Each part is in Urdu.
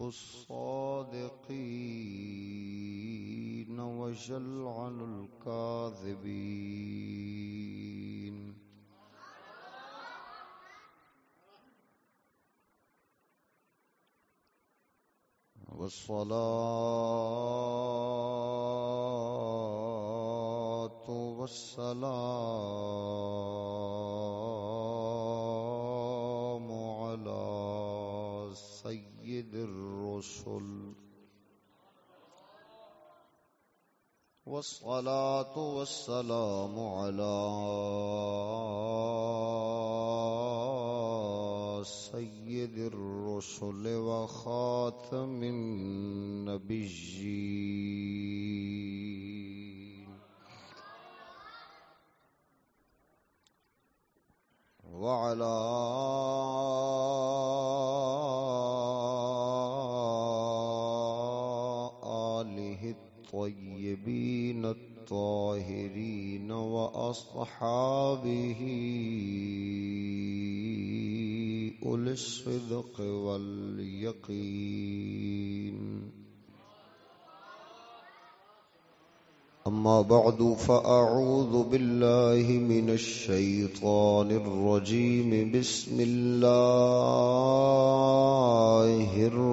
يحب الصادقين ويلعن الكاذبين. والصلاة والصلاة والسلام على سيد الرسل وخاتم النبي بالصدق واليقين. أما بعد فأعوذ بالله من الشيطان الرجيم. بسم الله الرحمن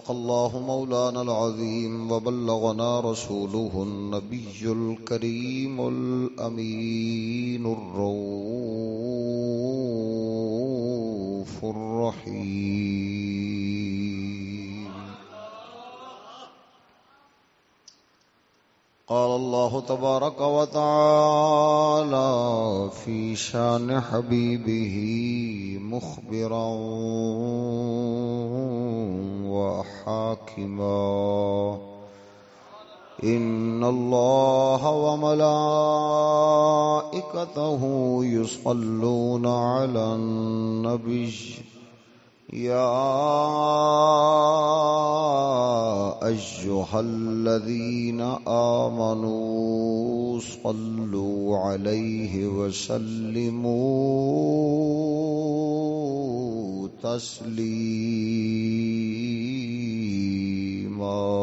صدق الله مولانا العظيم وبلغنا رسوله النبي الكريم الأمين الروف الرحيم. قال الله تبارك وتعالى في شان حبيبه مخبرا وحاكما إن الله وملائكته يصلون على النبي. يا أيها الذين آمنوا صلوا عليه وسلموا تسليما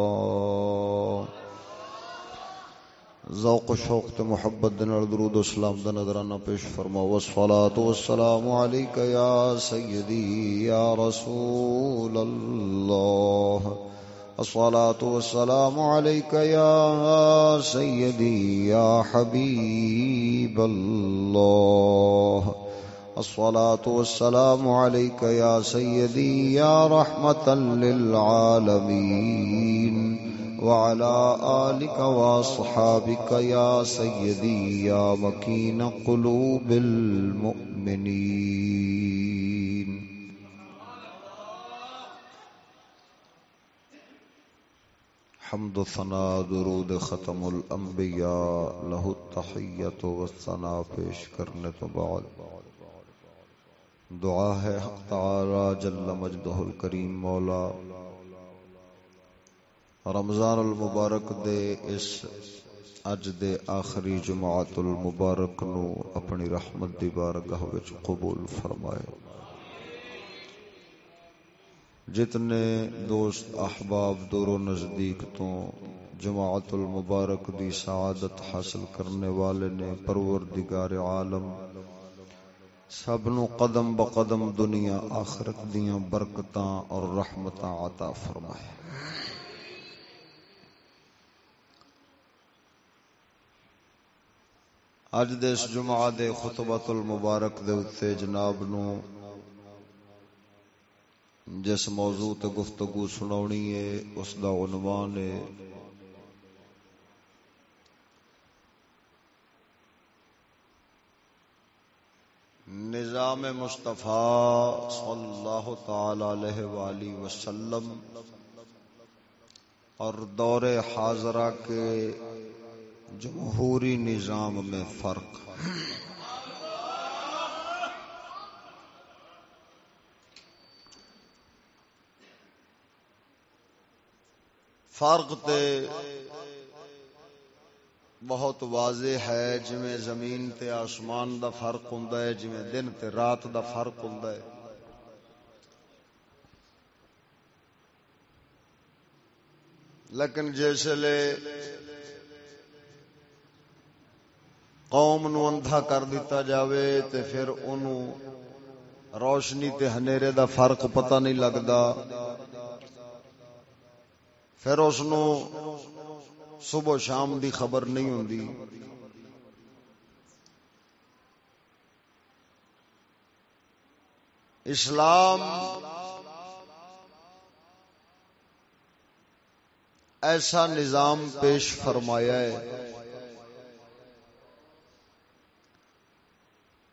ذوق شوق تے محبت دے نال درود و سلام دا نظرانہ پیش فرماؤ والصلاة والسلام علیکہ یا سیدی، یا رسول اللہ۔ الصلاة والسلام علیکہ یا سیدی، یا حبیب اللہ۔ الصلاة والسلام عليك يا سيدي يا رحمة للعالمين وعلى آلك وأصحابك يا سيدي يا مكين قلوب المؤمنين. حمد ثنا درود ختم الانبیاء له التحیت والثنا پیش کرنے تو بعد. دعا ہے حق تعالی جل مجدہ الکریم مولا۔ رمضان المبارک دے اس اج دے آخری جماعت المبارک نو اپنی رحمت دی بارگاہ وچ قبول فرمائے۔ جتنے دوست احباب دور و نزدیک تو جماعت المبارک دی سعادت حاصل کرنے والے نے پروردگار عالم سب نو قدم بقدم دنیا آخرت دیاں برکتاں اور رحمتاں عطا فرمائے۔ اج دے جمعہ دے خطبۃ المبارک دے اتے جناب نو جس موضوع تے گفتگو سناونی ہے، اس دا عنوان ہے نظام مصطفیٰ صلی اللہ تعالی علیہ وآلہ وسلم اور دور حاضرہ کے جمہوری نظام میں فرق فرق تے بہت واضح ہے جی زمین تے آسمان دا فرق ہوں جی دن تے رات دا فرق ہوں لیکن جسے قوم نو اندھا کر دیتا جاوے، تے پھر انہوں روشنی تے ہنیرے دا فرق پتہ نہیں لگتا پھر اس صبح شام دی خبر نہیں ہوں اسلام ایسا نظام پیش فرمایا ہے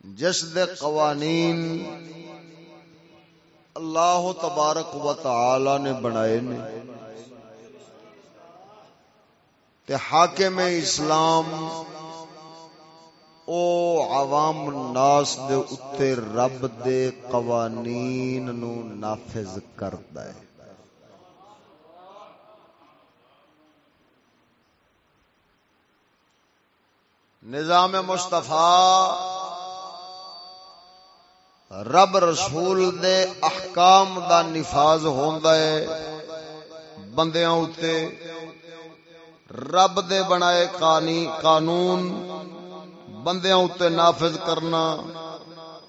جس دے قوانین اللہ تبارک و تعالی نے بنائے نے۔ تے حاکم اسلام او عوام الناس دے اتے رب دے قوانین نو نافذ کرتا ہے۔ نظام مصطفیٰ رب رسول دے احکام دا نفاذ ہوندا ہے۔ بندیاں اتے رب دے بنائے قانون، بندیاں اتے نافذ کرنا،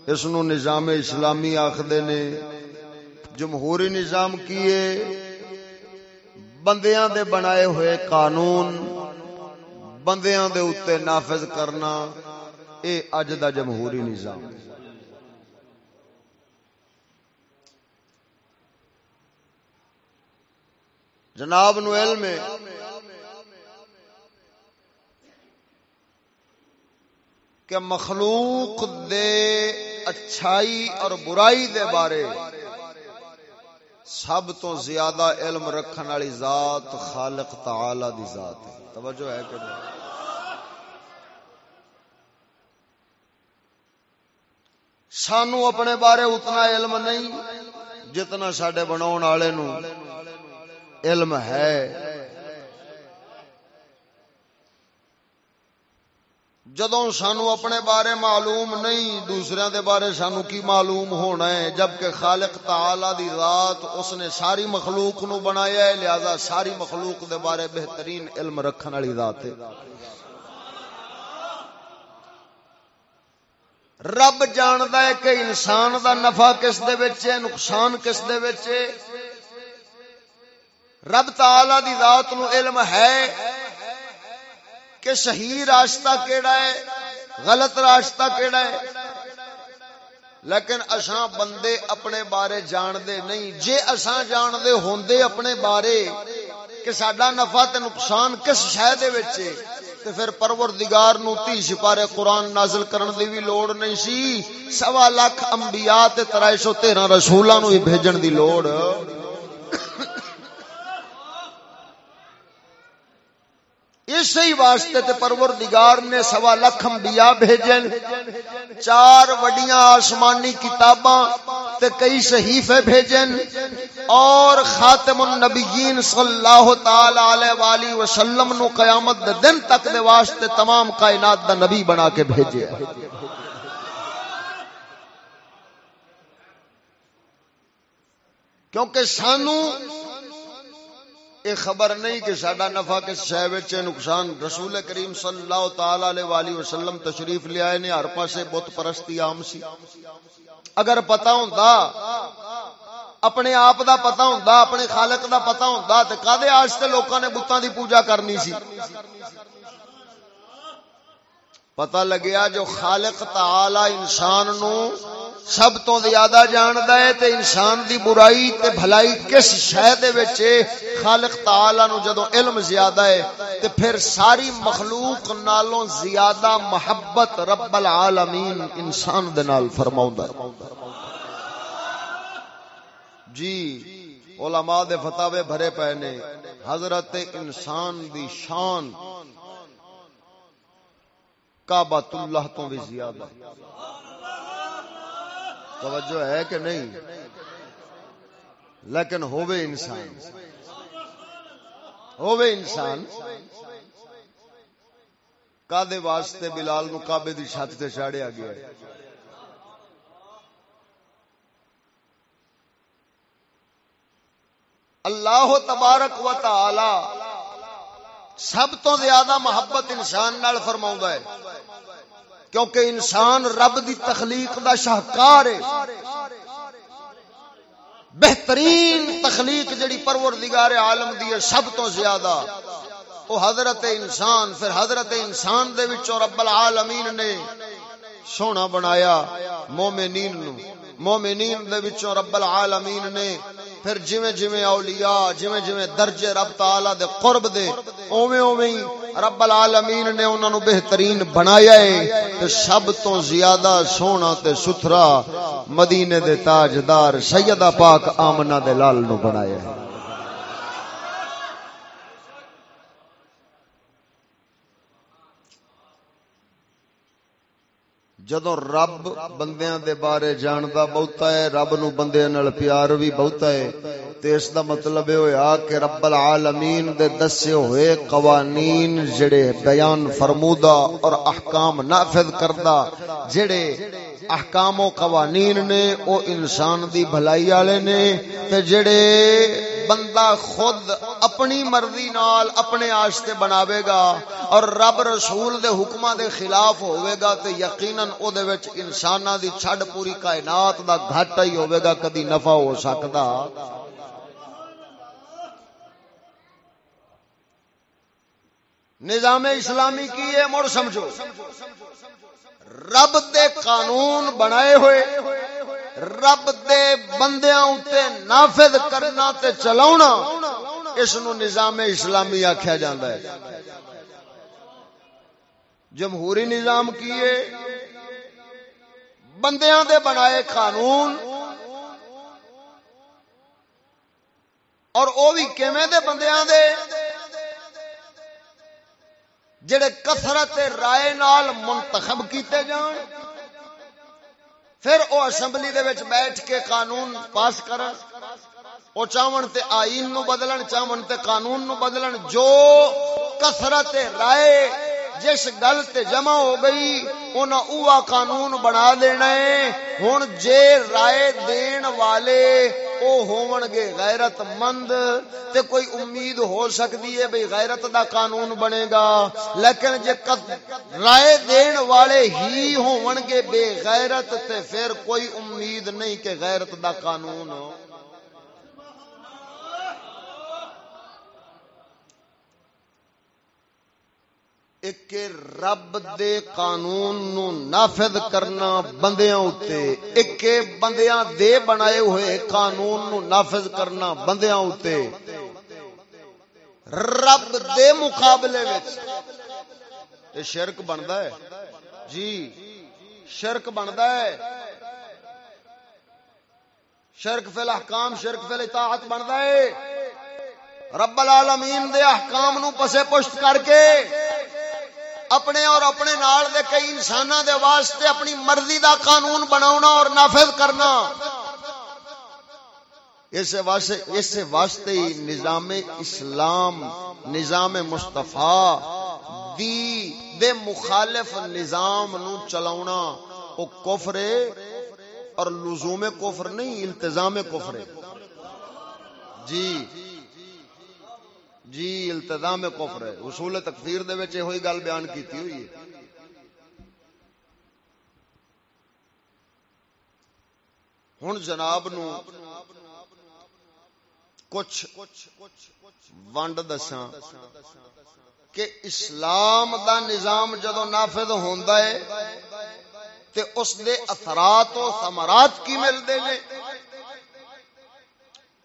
اس نو نظام اسلامی آخدے نے، جمہوری نظام کیے بندیاں دے بنائے ہوئے قانون، بندیاں دے اتے نافذ کرنا، اے اج دا جمہوری نظام۔ جناب نو علم کہ مخلوق دے اچھائی اور برائی دے بارے سب تو زیادہ علم رکھن والی ذات خالق تعالی دی ذات ہے۔ توجہ ہے کہ سانو اپنے بارے اتنا علم نہیں جتنا سڈے بنا علم ہے۔ جدو سانو اپنے بارے معلوم نہیں، دوسرے دے بارے سانو کی معلوم ہونا ہے؟ جبکہ خالق تعالی دی ذات اس نے ساری مخلوق نو بنایا ہے، لہذا ساری مخلوق دے بارے بہترین علم رکھن والی ذات ہے۔ رب جاندا ہے کہ انسان دا نفع کس دے وچ ہے، نقصان کس دے وچ ہے۔ رب تعالی دی ذات نو علم ہے۔ کہ صحیح راستہ کیڑا ہے؟ غلط راستہ کیڑا ہے؟ لیکن اساں بندے اپنے بارے جان دے نہیں۔ جے اساں جان دے ہوندے اپنے بارے کہ ساڈا نفع تے نقصان کس شے دے وچ ہے، تے پھر پروردگار نو تی سپارے قرآن نازل کرن دی بھی لوڑ نہیں سی۔ سوا لاکھ انبیاء تے 313 رسولاں نو ہی بھیجن دی لوڑ۔ اسی واسطے تے پروردگار نے سوا لکھ انبیاء بھیجن چار وڈیاں آسمانی کتاباں تے کئی صحیفے بھیجن اور خاتم النبیین صلی اللہ تعالی علیہ والہ وسلم نو قیامت دے دن تک دے واسطے تمام کائنات دا نبی بنا کے بھیجے کیونکہ سانو یہ خبر نہیں کہ سڈا نفع کس شہ نقصان رسول کریم صلی اللہ تعالی علیہ وآلہ وسلم تشریف لیا نے، ہر پاسے بت پرستی عام سی۔ اگر پتا ہوں اپنے آپ دا پتا ہوں اپنے خالق دا پتا ہوں تو کدے آستے لوگوں نے بتان دی پوجا کرنی سی؟ پتہ لگیا جو خالق تعالی انسان نو سب تو زیادہ جاندا ہے تے انسان دی برائی تے بھلائی کس شے دے وچ خالق تعالی نو جدوں علم زیادہ ہے تے پھر ساری مخلوق نالوں زیادہ محبت رب العالمین انسان دے نال فرماوندا ہے۔ جی علماء دے فتاوے بھرے پے نے۔ حضرت انسان دی شان کعبۃ اللہ تو بھی زیادہ۔ توجہ ہے کہ نہیں؟ لیکن ہووے انسان ہووے انسان کادے واسطے بلال نو کعبے دی چھت تے چاڑیا گیا۔ اللہ تبارک و تعالی سب تو زیادہ محبت انسان نال فرماؤں ہے۔ کیونکہ انسان رب دی تخلیق دا شاہکار ہے۔ بہترین تخلیق جڑی پروردگار عالم دی ہے سب تو زیادہ۔ وہ حضرت انسان، پھر حضرت انسان دے وچوں رب العالمین نے سونا بنایا مومنین نو۔ مومنین دے وچوں رب العالمین نے پھر جویں جویں اولیاء، جویں جویں درجے رب تعالی دے قرب دے، اوویں اوویں رب العالمین نے انہاں نو بہترین بنایا ہے۔ تے سب تو زیادہ سونا تے ستھرا مدینے دے تاجدار سیدہ پاک آمنہ دے لال نو بنایا ہے۔ جدو رب بندیاں دے بارے جاندا بہتا ہے، رب نو بندیاں نال پیار بھی بہتا ہے، تے اس دا مطلب یہ ہویا کہ رب العالمین دے دسے ہوئے قوانین جڑے بیان فرمودا اور احکام نافذ کردا جڑے احکام و قوانین نے، او انسان دی بھلائی والے نے، تے جڑے بندہ خود اپنی مرضی نال اپنے آشتے بناوے گا اور رب رسول دے حکمہ دے خلاف ہوئے گا، تے یقیناً او دے وچ انسانہ دی چھڑ پوری کائنات دا گھاٹا ہی ہوئے گا، کدی نفع ہو سکتا۔ نظام اسلامی کی ہے، مڑ سمجھو۔ رب دے قانون بنائے ہوئے، رب دے بندیاں اتے نافذ کرنا تے چلاونا اس نو نظام اسلامی آکھیا جاندا ہے۔ جمہوری نظام کیے بندیاں دے بنائے قانون۔ اور او بھی کیویں دے بندیاں دے؟ جڑے کثرت رائے نال منتخب کیتے جان، پھر او اسمبلی دے وچ بیٹھ کے قانون پاس کرن، او چاون تے آئین نو بدلن، چاون تے قانون نو بدلن، جو کثرت رائے جس گل تے جمع ہو گئی، انہاں اوہ قانون بنا دینا ہے۔ ہن جے رائے دین والے او ہون گے غیرت مند، تے کوئی امید ہو سکتی ہے بھئی غیرت دا قانون بنے گا۔ لیکن جے رائے دین والے ہی ہون گے بے غیرت، تے پھر کوئی امید نہیں کہ غیرت دا قانون ہو ایک رب دے قانون نو نافذ کرنا بندیاں اتے ایک بندیاں دے بنائے ہوئے قانون نو نافذ کرنا بندیاں اتے رب دے مقابلے وچ۔ اے شرک بندا ہے۔ جی شرک بندا ہے۔ شرک فی الاحکام، شرک فی الاطاعت بندا ہے۔ رب العالمین دے احکام نو پسے پشت کر کے اپنے اور اپنے نال دے کئی انساناں دے واسطے اپنی مرضی دا قانون بناونا اور نافذ کرنا۔ اس واسطے اس واسطے ہی نظام اسلام، نظام مصطفی، دی دے مخالف نظام نو چلاونا۔ او کفر اور لزوم کفر نہیں، التزام کفر جی۔ جی التزام کفر ہے۔ اصول تکفیر دے وچ ہوئی گل بیان کیتی ہوئی ہے۔ ہن جناب نو کچھ ونڈ دساں کہ اسلام دا نظام جدو نافذ ہوندا ہے تے اس دے اثرات و ثمرات کی ملتے ہیں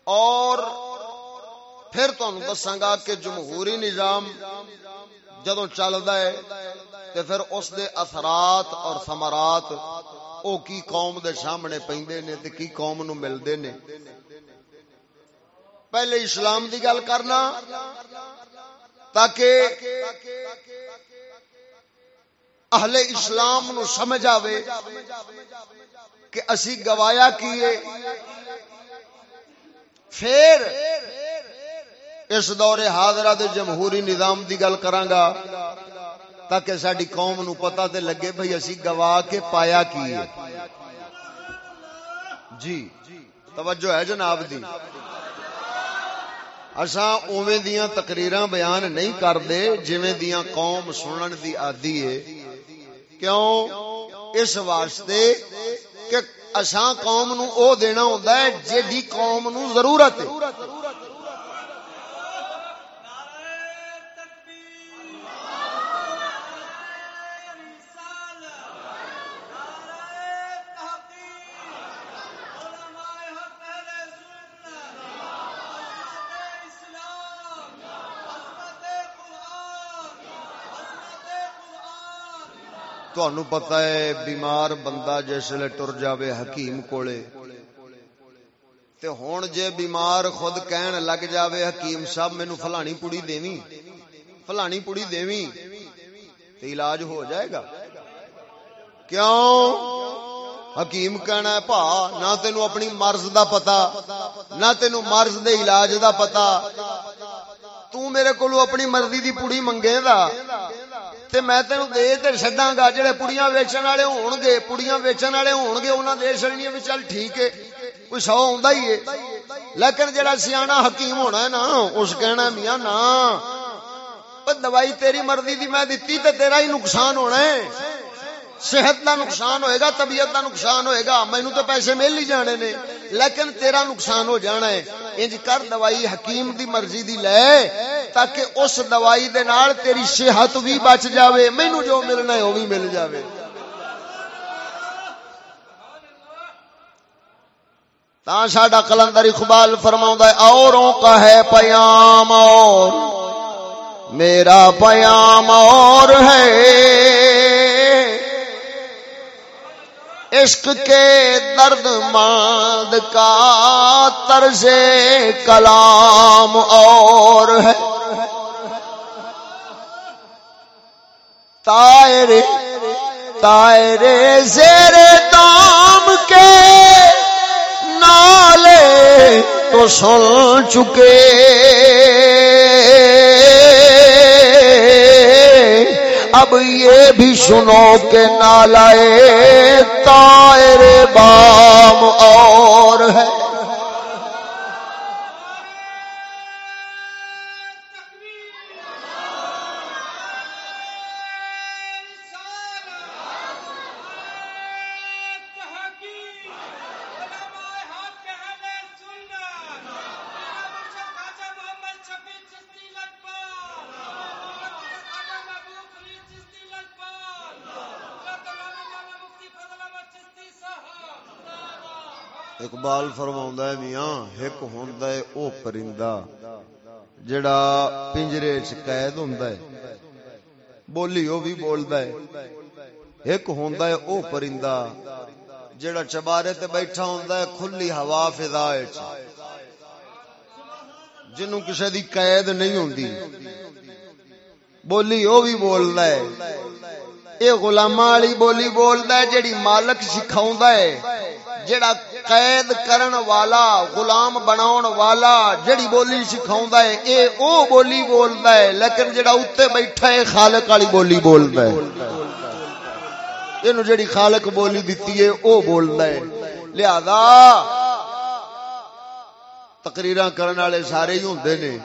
اور پھر تمہیں دساگا کہ جمہوری نظام جدو چلتا ہے تے پھر اس دے اثرات اور ثمرات او کی قوم دے سامنے پیندے نے تے کی قوم نو ملدے نے۔ پہلے اسلام دی گل کرنا تاکہ اہل اسلام نو سمجھ آوے کہ اسی گوایا کیے۔ پھر اس دور حاضرہ دے جمہوری نظام دی گل کرانگا تاکہ ساری قوم نو پتہ تے لگے بھئی اسی گواہ کے پایا کیے جی توجہ ہے جناب دی۔ اساں اوویں دیاں تقریراں بیان نہیں کردے جویں دیاں قوم سنن دی عادی ہے۔ کیوں؟ اس واسطے کہ اساں قوم نو او دینا ہوندا ہے جیڑی قوم نو ضرورت ہے۔ تہن پتا ہے بیمار بندہ جسے ٹر جاوے حکیم کولے تے ہون جے بیمار خود کہن لگ جاوے حکیم صاحب مینو فلانی پوڑی دیویں فلانی پوڑی دیویں تے علاج ہو جائے گا کیوں حکیم کہنا ہے پا نہ تینو اپنی مرض دا پتا نہ تینو مرض دے علاج دا پتا تو میرے کو اپنی مرضی دی پوڑی منگے دا تے میں تینو دے تے چھڈاں گا جڑے پڑیاں ویچن والے ہون گے پڑیاں ویچن والے ہون گے انہاں دے چھڑنیاں وچ چل ٹھیک ہے کوئی سو ہوندا ہی ہے لیکن جڑا سیاںا حکیم ہونا ہے نا اس کہنا میاں نا دوائی تیری مرضی دی میں دتی تے تیرا ہی نقصان ہونا ہے صحت دا نقصان ہوئے گا، طبیعت دا نقصان ہوئے گا۔ مینو تو پیسے مل ہی جانے نے، لیکن تیرا نقصان ہو جانا ہے۔ انج کر دوائی حکیم دی مرضی دی لے، تاکہ اس دوائی دے نال تیری صحت بھی بچ جاوے۔ مینو جو ملنا ہے، وہ بھی مل جاوے۔ تا ساڈا کلندر اقبال فرماؤں ہے، اوروں کا ہے پیام اور، میرا پیام اور ہے۔ عشق کے درد ماند کا طرز کلام اور ہے۔ تائرے تائرے زیر دام کے نالے تو سن چکے۔ اب یہ بھی سنو کہ نالائے تائر بام اور ہے۔ اقبال فرما ہے میاں، ایک ہوندا ہے، او پرندہ۔ جڑا پنجرے چ قید ہوندا ہے۔ بولی او بھی بولدا ہے۔ ایک ہوندا ہے، او پرندہ۔ جڑا چبارے تے بیٹھا ہوندا ہے، کھلی ہوا فضا وچ۔ جنوں کسے دی قید نہیں ہوندی۔ بولی او بھی بولدا ہے۔ اے غلاماں والی بولی بولدا ہے، جڑی مالک سکھاوندا ہے، جڑا قید کرن والا، غلام بناون والا، جڑی بولی سکھاوندا ہے، اے او بولی بولدا ہے، لیکن جڑا اوتے بیٹھا ہے، خالق والی بولی بولدا ہے۔ اینو جڑی خالق بولی دتی ہے، او بولدا ہے۔ لہذا تقریراں کرن والے سارے ہی ہوندے نے،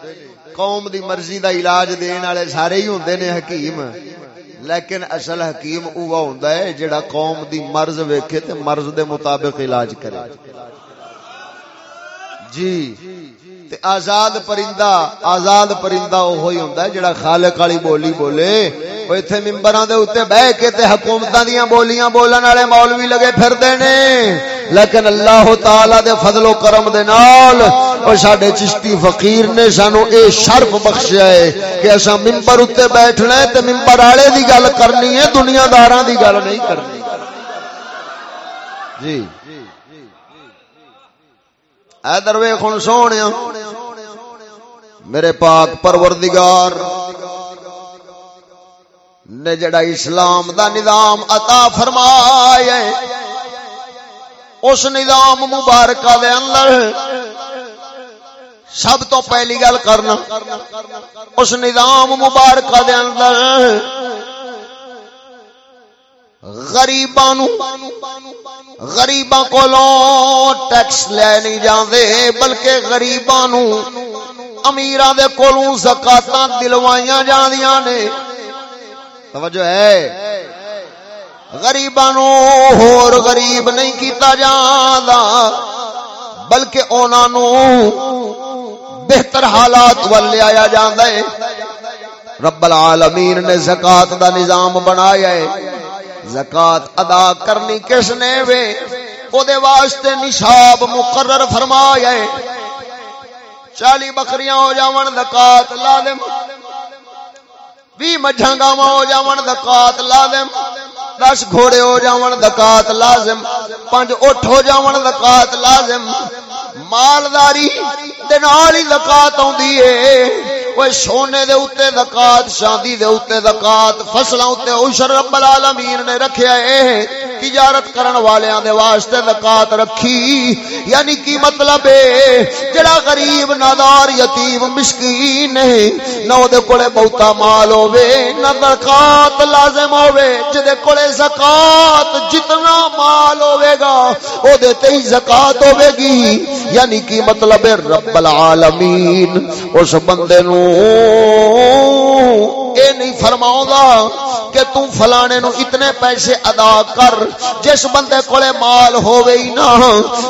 قوم دی مرضی دا علاج دین والے سارے ہی ہوندے نے، حکیم۔ لیکن اصل حکیم اوہ ہوندا ہے جڑا قوم دی مرض ویکھے تے مرض دے مطابق علاج کرے۔ جی۔ تے آزاد پرندہ آزاد پرندہ وہی ہوندا ہے جڑا خالق والی بولی بولے۔ او ایتھے منبراں دے اوتے بیٹھ کے تے حکومتاں دیاں بولیاں بولن والے مولوی لگے پھردے نے۔ لیکن اللہ تعالی دے فضل و کرم دے نال او ساڈے چشتی فقیر نے سانو اے شرف بخشیا ہے کہ اساں منبر اوتے بیٹھنا ہے تے منبر والے دی گل کرنی ہے دنیا داراں دی گل نہیں کرنی۔ جی۔ ادھر ویخ ہوں سونے میرے پاک پروردگار، نے جڑا اسلام دا نظام عطا فرمایا اس نظام مبارکہ دے اندر سب تو پہلی گل کرنا۔ اس نظام مبارکہ دے اندر غریباں غریباں کولوں ٹیکس لے نہیں جاندے، بلکہ غریباں نو امیراں دے کولوں زکاتاں دلوائیاں جاندیاں نے۔ توجہ ہے۔ غریباں نو ہور غریب نہیں کیتا جاندا بلکہ انہاں نو بہتر حالات ول لیا جاندا ہے۔ رب العالمین نے زکات دا نظام بنایا ہے۔ زکات ادا کرنی کس نے وے؟ او دے واسطے نصاب مقرر فرمایا ہے۔ چالی بکریاں ہو جاون زکات لازم۔ بھی مجھاں گاواں ہو جاون زکات لازم۔ دس گھوڑے ہو جاون زکات لازم۔ پانچ اٹھ ہو جاون زکات لازم۔ مالداری دے نال ہی زکات اوندی ہے اوے سونے دے اوتے زکات شادی دے اوتے زکات فصلاں اوتے عشر رب العالمین نے رکھیا ہے تجارت کرن والیاں دے واسطے زکات رکھی۔ یعنی کی مطلب ہے، جڑا غریب، نادار، یتیم، مسکین ہے، نہ دے کولے بہتا مال ہوے نہ زکات لازم ہوے جدے کولے زکات جتنا مال ہوے گا، او دے تے زکات ہوے گی۔ یعنی کی مطلب ہے، رب العالمین، اس بندے نو اے نہیں فرماؤں گا کہ تم فلانے نو اتنے پیسے ادا کر جس بندے کولے مال ہووے ہی نہ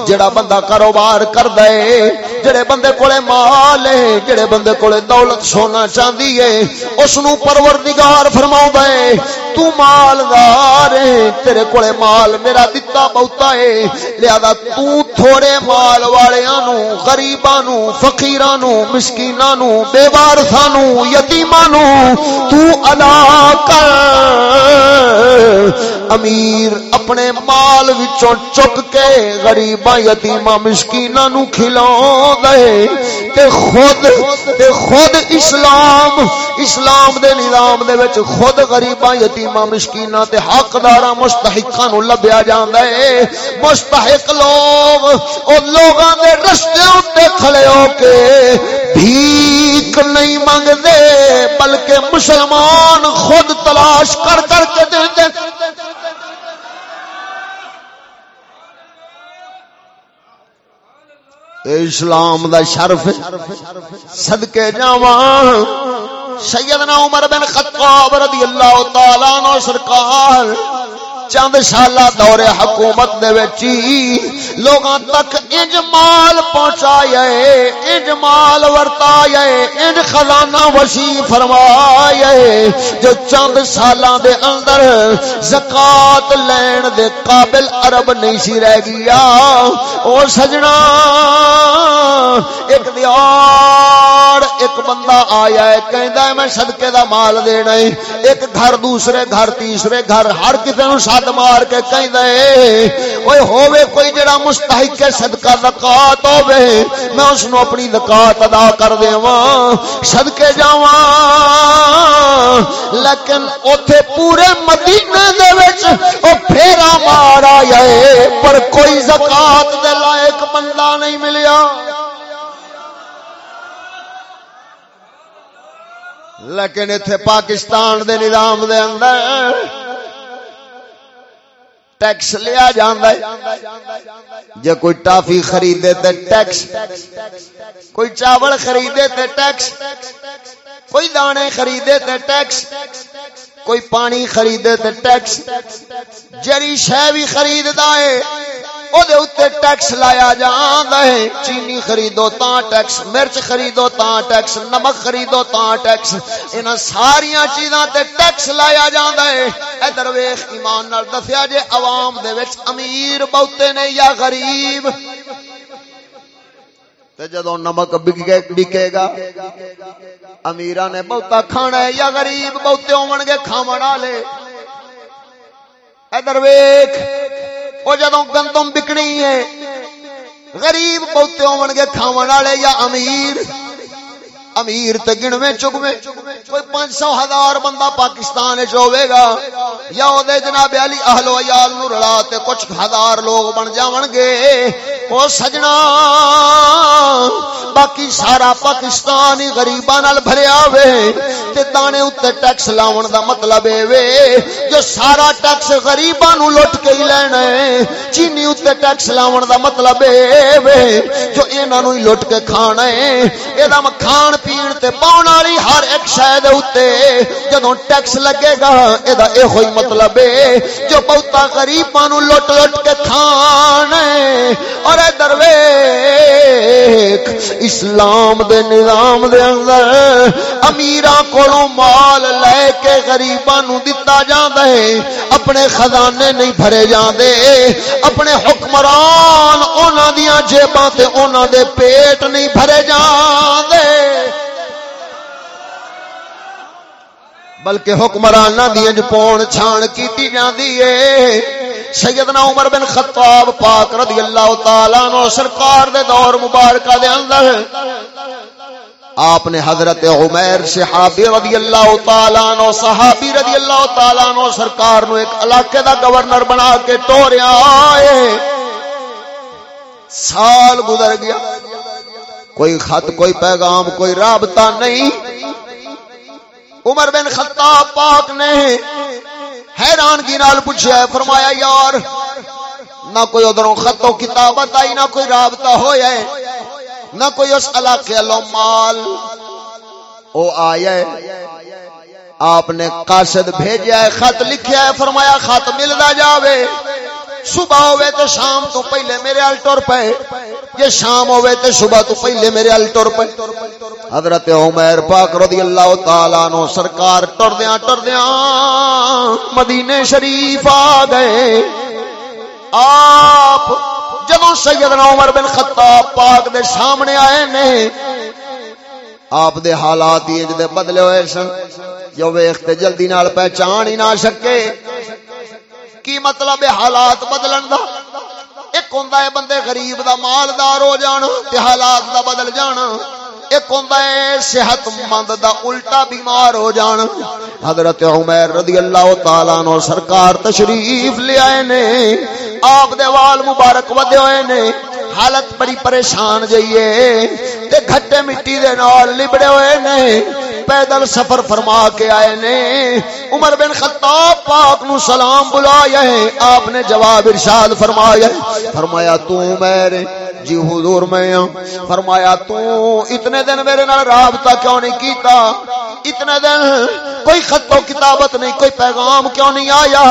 جڑا بندہ کاروبار کر دے جڑے بندے کولے مال ہے، جڑے بندے کولے دولت سونا چاندی ہے، اس نو پروردگار فرماؤں دے تو مالدار ہے، تیرے کولے مال میرا دتا بہتا ہے، لہذا تو تھوڑے مال والیاں نو، غریباں نو، فقیراں نو، مسکیناں نو، بے وارثاں نو، یتیماں نو تو ادا کر۔ امیر اپنے مال وچوں چک کے غریباں، یتیماں، مسکیناں نو کھلاؤ دے تے خود تے خود اسلام اسلام دے نظام دے وچ خود غریباں، یتیماں، مسکیناں تے حقداراں، مستحقاں نو لبیا جاندا ہے۔ مستحق لوگ، او لوگاں دے رستے اُتے کھڑے ہو کے بھیک نہیں منگ دے بلکہ مسلمان خود تلاش کر کر کے دے دے اسلام دا شرف صدقے جاواں۔ سیدنا عمر بن خطاب رضی اللہ تعالی عنہ سرکار چند سالہ دور حکومت دے وچی لوگاں تک انج مال پہنچایا انج مال ورتایا انج خزانہ وسیع فرمایا جو چند سالاں دے اندر زکات لین دے قابل عرب نہیں سی رہ گیا، او سجنا، ایک دیار، ایک بندہ آیا ہے، کہندا ہے میں صدقے دا مال دینا ہے، ایک گھر دوسرے گھر تیسرے گھر، ہر کسے نوں سد مار کے کہیں دے اوے ہووے کوئی جڑا مستحق ہے صدقہ زکات ہووے، میں اس نو اپنی زکات ادا کر دیواں، صدقے جاواں۔ لیکن اوتھے پورے مدینے دے وچ او پھیرا مار آیا ہے، پر کوئی زکات دے لائق بندہ نہیں ملیا۔ لیکن اتنے پاکستان دے نظام دے اندر ٹیکس لیا جاندہ ہے۔ جے کوئی ٹافی خریدے تے ٹیکس، کوئی چاول خریدے تے ٹیکس، کوئی دانے خریدے تے ٹیکس، کوئی پانی خریدے تے ٹیکس۔ جری شے بھی خریددا ہے او دے اوتے ٹیکس لایا جاندا ہے، چینی خریدو تا ٹیکس، مرچ خریدو تا ٹیکس، نمک خریدو تا ٹیکس۔ ان ساری چیزاں تے ٹیکس لایا جاندا ہے۔ ادھر ویخ ایمان نال دسیا جے، عوام دے وچ امیر بہتے نے یا غریب؟ تے جدو نمک بکے گا امیر نے بہتا کھانا ہے یا غریب؟ بہتے ہون گے کھاو والے ادھر ویخ وہ جدو گندم بکنی ہے غریب بہتے ہون گے کھاو والے یا امیر۔ امیر تے گنوے چگوے۔ کوئی پانچ سو ہزار بندہ پاکستان ہوے گا یا او دے جناب علی اہل و عیال نو رلا تے کچھ ہزار لوگ بن جاون گے۔ او سجنا۔ باقی سارا پاکستان ہی غریباں نال بھریا وے۔ تے دانے اوتے ٹیکس لاون دا مطلب اے وے۔ جو سارا ٹیکس غریباں نو لٹ کے ہی لینا ہے۔ چینی اوتے ٹیکس لاون دا مطلب اے وے۔ جو انہاں نو ہی لٹ کے کھانا ہے۔ اے دا کھان پین تے پاؤن والی ہر ایک شے دے اوتے۔ جدوں ٹیکس لگے گا مطلب اے دا اے ہوئی مطلب ہے جو بہتا غریباں نو لٹ لٹ کے کھانا اور اے درویش، اسلام دے نظام دے اندر امیراں کولوں مال لے کے غریباں نو دتا جاندا ہے اپنے خزانے نہیں بھرے جاندے۔ اپنے حکمران انہاں دیاں جیباں تے انہاں دے پیٹ نہیں بھرے جاندے۔ بلکہ حکمران دیا پون چھان کی جاندی ہے سیدنا عمر بن خطاب پاک رضی اللہ تعالی عنہ سرکار دے دور مبارکہ دے اندر آپ نے حضرت عمر صحابی رضی اللہ تعالی عنہ، صحابی رضی اللہ تعالی عنہ سرکار نو ایک علاقے دا گورنر بنا کے ٹوریا ہے سال گزر گیا، کوئی خط، کوئی پیغام، کوئی رابطہ نہیں۔ عمر بن خطاب پاک نے حیران کی نال پوچھا فرمایا، یار، نہ کوئی ادھر خطوں کتابت آئی، نہ کوئی رابطہ ہوا ہے، نہ کوئی اس علاقے لو مال۔ او آیا ہے، آپ نے قاصد بھیجا ہے، خط لکھیا ہے، فرمایا، خط ملدا جاوے۔ صبح ہوئے تو شام تو پہلے میرے ال ٹر پے۔ یہ شام ہوئے تو صبح تو پہلے میرے ال ٹر پے۔ حضرت عمر پاک رضی اللہ تعالی عنہ سرکار ٹردیاں ٹردیاں مدینے شریف آ گئے۔ آپ جدو سیدنا عمر بن خطاب پاک دے سامنے آئے نے، آپ دے حالات یہ جدے بدلے ہوئے سن۔ جو ویختے جلدی نال پہچان ہی نہ سکے کی مطلب ہے حالات بدلن دا؟ ایک ہوندا ہے بندے غریب دا، مالدار ہو جان تے حالات دا بدل جان۔ ایک ہوندا ہے صحت مند دا الٹا بیمار ہو جان۔ حضرت عمر رضی اللہ تعالی عنہ سرکار تشریف لے آئے نے۔ آپ دے وال مبارک ودے ہوئے نے۔ حالت بڑی پریشان جائیے تے گھٹے مٹی دے نال لبڑے ہوئے نے۔ پیدل سفر فرما کے آئے نے۔ عمر بن خطاب پاک نو سلام بلایا ہے۔ آپ نے جواب ارشاد فرمایا فرمایا، تو میرے جی حضور میں ہوں فرمایا، تو اتنے دن میرے نال رابطہ کیوں نہیں کیتا؟ اتنے دن کوئی خط و کتابت نہیں، کوئی پیغام کیوں نہیں آیا؟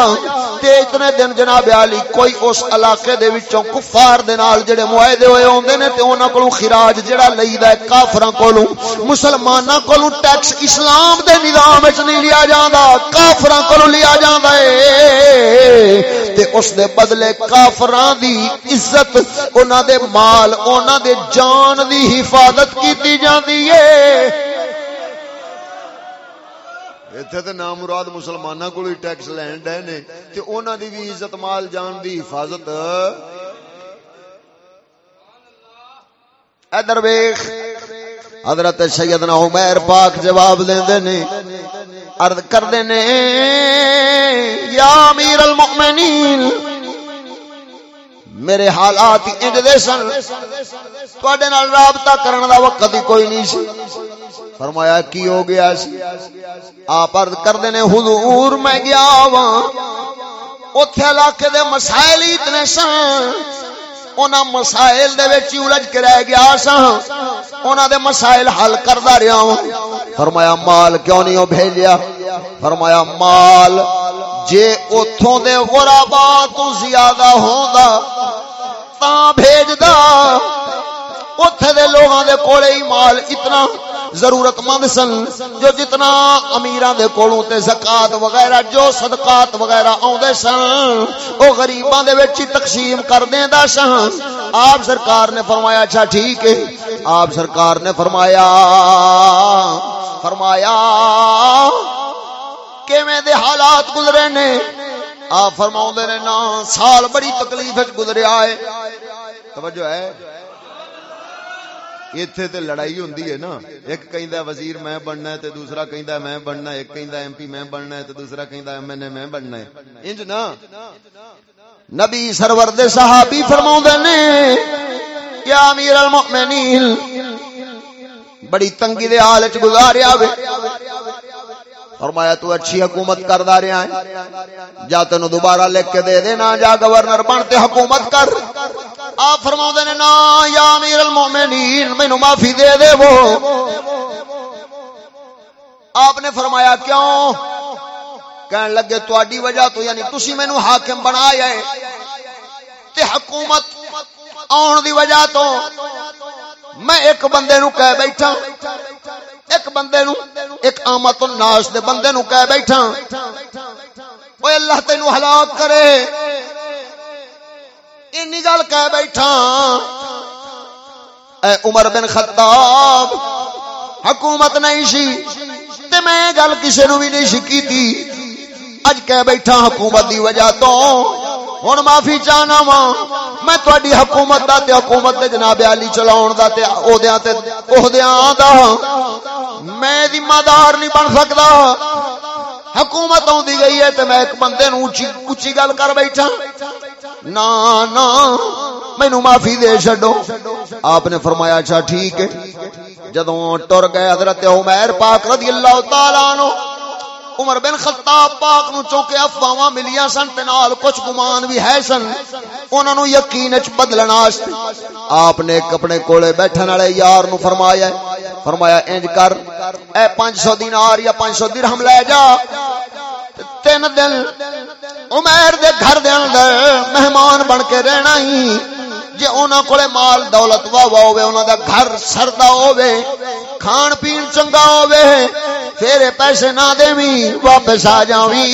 تے اتنے دن جناب علی کوئی اس علاقے دے وچوں کفار دے نال جڑے معاہدے ہوئے ہوندے نے، تے انہاں کولوں خراج جڑا لئیدا ہے کافراں کولوں، مسلماناں کولوں ٹیکس اسلام دے نظام وچ نہیں لیا جاندا، کافراں کولوں لیا جاندا ہے۔ تے اس دے بدلے کافراں دی عزت، انہاں دے مال، انہاں دے جان دی حفاظت کیتی۔ جاندی ہے۔ اتنے تو نام مراد مسلمانوں کو ٹیکس لین ڈے نے، تے انہاں دی بھی عزت مال جان دی حفاظت۔ ادھر ویخ حضرت سیدنا عمر پاک جواب دیندے نے، عرض کردے نے، یا امیر المؤمنین میرے حالات انج دے سن۔ تواڈے نال رابطہ کرن دا وقت ہی کوئی نہیں سی۔ فرمایا، کی ہو گیا سی؟ آپ عرض کردے نے حضور میں گیا وا اوتھے علاقے دے مسائل ہی اتنے سن۔ انہاں مسائل دے وچ الجھ کے رہ گیا سا انہاں دے مسائل حل کردا رہیا ہوں۔ فرمایا، مال کیوں نہیں ہو بھیجیا؟ فرمایا، مال جے اوتھوں دے غربا تو زیادہ ہوندا تا بھیجدا، اوتھے دے لوگاں دے کولے ہی مال اتنا ضرورت مند سن جو جتنا امیران دے کولوں تے زکات وغیرہ جو صدقات وغیرہ آوندے سن، او غریباں دے وچ تقسیم کر دیندا سن۔ آپ سرکار نے فرمایا اچھا ٹھیک ہے۔ آپ سرکار نے فرمایا فرمایا کیویں دے حالات گزرے نے؟ آپ فرماؤں دے نے نا سال بڑی تکلیف گزریا ہے توجہ ہے۔ اتنے تے لڑائی ہوں نا۔ ایک کہندا وزیر میں بننا ہے تے دوسرا کہندا میں بننا ہے۔ ایک کہندا ایم پی میں بننا ہے تے دوسرا کہندا ایم این اے میں بننا ہے۔ انج نا۔ نبی سرور دے صحابی فرماوندے نے یا امیر المؤمنین، بڑی تنگی دے حال وچ گزاریا وے۔ فرمایا، تو اچھی حکومت کردا رہا ہے جا تینو دوبارہ لکھ کے دے دینا جا گورنر بن تے حکومت کر۔ آپ فرما نے نا یا امیر المومنین، مینو معافی دے دے وہ۔ آپ نے فرمایا، کیوں؟ کہن لگے، تواڈی وجہ تو یعنی تسی مینو حاکم بنایا ہے۔ تے حکومت آن دی وجہ تو میں ایک بندے نو کہہ بیٹھا۔ ایک بندے نو، ایک آمت الناس دے بندے نو کہہ بیٹھا۔ اوے اللہ تینو ہلاک کرے۔ اینی گل کہہ بیٹھا۔ اے عمر بن خطاب، حکومت نہیں سی۔ تے میں گل کسے نو بھی نہیں سی کیتی۔ اج کہہ بیٹھا حکومت دی وجہ تو۔ ہن معافی چاہنا وا۔ میں تہاڈی حکومت دا تے حکومت دے جناب علی چلاون دا تے عہدیاں تے عہدیاں دا۔ میں ذمہ دار نہیں بن سکدا۔ حکومت آندی گئی ہے تے میں ایک بندے نو اونچی اونچی گل کر بیٹھا۔ نا نا مینو معافی دے چڈو آپ نے فرمایا اچھا ٹھیک ہے۔ جدو ٹر گئے حضرت عمر پاک رضی اللہ تعالی عنہ عمر بن خطاب پاک نو چونکہ افواواں ملیاں سن تے نال کچھ گمان بھی ہے سن، انہاں نو یقین وچ بدلن واسطے آپ نے اپنے کولے بیٹھن والے یار نو فرمایا فرمایا، انج کر، اے 500 دینار یا 500 درہم لے جا۔ تین دن عمر دے گھر دے اندر مہمان بن کے رہنا ہی۔ جے انہاں کولے مال دولت وا وا ہوے انہاں دا گھر سردا ہوے کھان پین چنگا ہوے پھر پیسے نہ دیویں واپس آ جاویں۔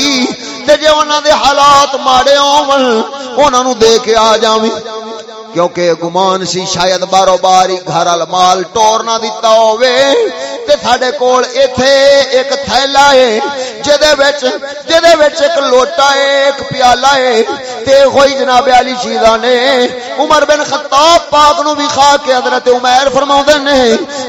تے جے انہاں دے حالات ماڑے ہون، انہاں نو دے کے آ جاویں۔ کیونکہ گمان سی شاید بارو باری گھر ال مال ٹور نہ دیتا ہوے تے ساڈے کول ایتھے ایک تھیلا ہے، جدے وچ جدے وچ ایک لوٹا ہے، ایک پیالہ ہے۔ تے ہوئی جناب علی شیزا نے عمر بن خطاب پاک نو بھی خا کے حضرت عمر فرماوندے نے،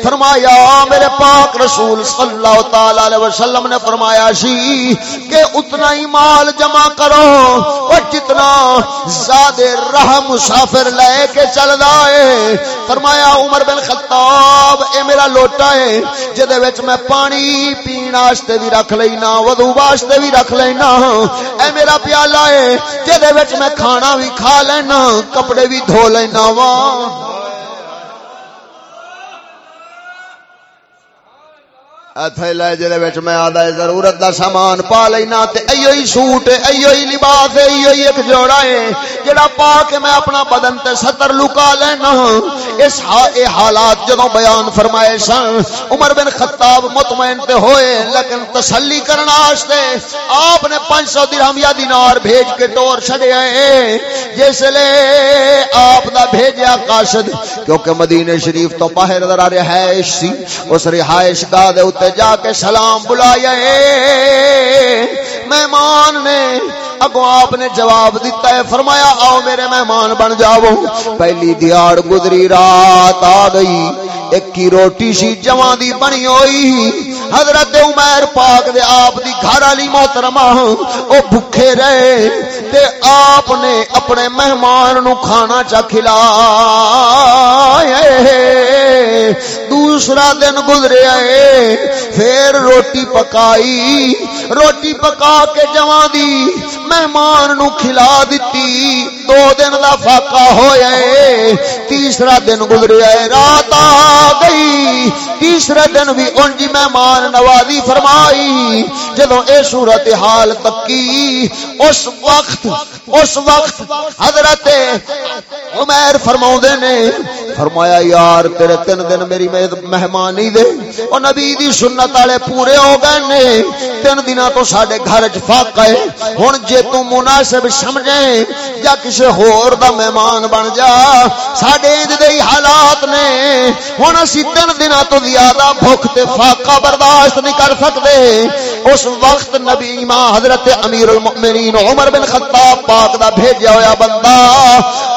فرمایا، میرے پاک رسول صلی اللہ تعالی علیہ وسلم نے فرمایا سی کہ اتنا ہی مال جمع کرو اور جتنا زیادہ راہ مسافر لے لے کے چل ہے۔ فرمایا عمر بن خطاب، اے میرا لوٹا ہے، جدے وچ میں پانی پین واسطے بھی رکھ لینا، وضو واسطے بھی رکھ لینا۔ اے میرا پیالہ ہے، جدے وچ میں کھانا بھی کھا لینا، کپڑے بھی دھو لینا۔ وا میں آدھا ضرورت دا سامان پا لینا تے ایو ہی سوٹ ایو ہی لباس ایو ہی ایک جوڑا ہے۔ جڑا پا کے میں اپنا بدن تے ستر لکا لینا۔ اس اے حالات جدوں بیان فرمائے سن، عمر بن خطاب مطمئن تے ہوئے، لیکن تسلی کرنا واسطے آپ نے 500 درہم یا دینار بھیج کے ٹور چھڑے ہیں جس لے آپ دا بھیجیا قاصد، کیونکہ مدینے شریف تو باہر ذرا رہائش سی، اس رہائش گاہ دے تے جا کے سلام بلایا مہمان نے اگو آپ نے جواب دیتا ہے، فرمایا، آؤ میرے مہمان بن جاؤ۔ پہلی دیاڑ گزری، رات آ گئی۔ ایک کی روٹی سی جوان دی بنی ہوئی۔ حضرت عمر پاک دے آپ دی گھر والی محترمہ، او بھوکے رہے تے آپ نے اپنے مہمان نو کھانا چا کھلا دوسرا دن گزرے آئے، پھر روٹی پکائی۔ روٹی پکا کے جوان دی مہمان نو کھلا دیتی دو دن دا فاقہ ہوئے۔ تیسرا دن گزریا ہے رات آ گئی۔ تیسرے دن بھی انجی مہمان نوازی فرمائی۔ جدو اے صورت حال پکی، اس وقت اس وقت حضرت عمر فرماؤں نے فرمایا، یار، تیرے تین دن میری مہمانی دے او نبی دی سنت والے پورے ہو گئے نے۔ تین دنوں تو ساڈے گھر چ فاق ہے۔ ہن جے تو مناسب سمجھے یا کسی ہور دا مہمان بن جا، ساڈے انج دے حالات نے۔ ہن اسی تین دنوں تو زیادہ بھوک تے فاقہ برداشت نہیں کر سکدے۔ اس وقت نبی ماں حضرت امیر المؤمنین عمر بن خطاب پاک دا بھیجا ہویا بندہ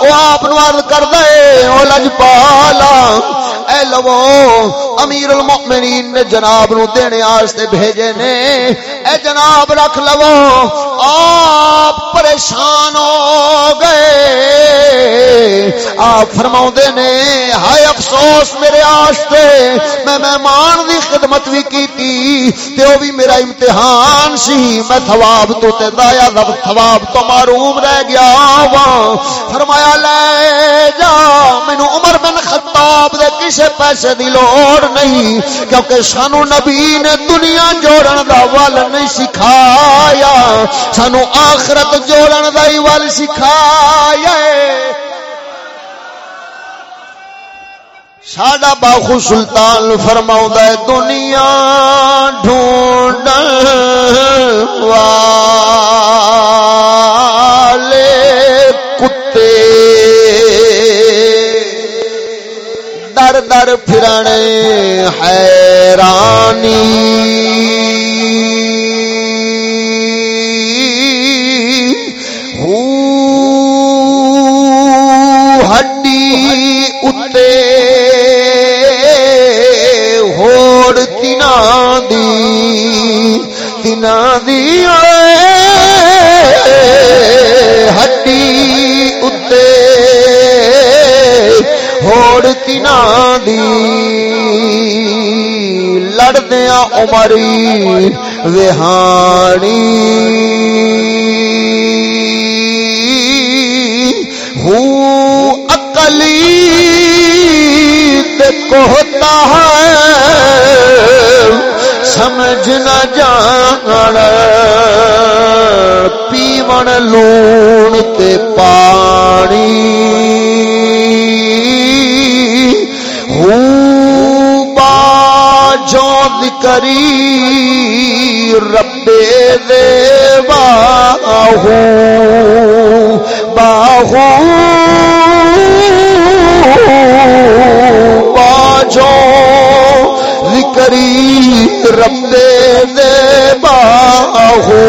او آپ نو عرض کردا اے او لجپالا اے لو امیر المؤمنین نے جناب نو دینے آستے بھیجے نے۔ اے جناب، رکھ لو آپ پریشان ہو گئے۔ آپ فرماؤ نے، ہائے افسوس میرے آستے، میں مہمان دی خدمت بھی کی تھی تے وہ بھی میرا امتحان سی۔ میں ثواب تو تے دایا ثواب تو معروم رہ گیا وا فرمایا، لے جا، مینوں عمر بن خطاب دے کسے پیسے دی لوڑ نہیں، کیونکہ سانو نبی نے دنیا جوڑن دا ول نہیں سکھایا۔ سانو آخرت جوڑن دا ہی ول سکھایا۔ ساڈا باخو سلطان فرماؤں دنیا ڈھونڈ در در پھرن حیرانی ہڈی اتے ہوڑ تنا دی دی ہوڑ تنا دی لڑدیا عمری وہانی ہوں اکلی کوتا ہے سمجھ نہ جان پیون لون تے پانی کری ربے دے باہو باہو باجوں ذکری رب دے باہو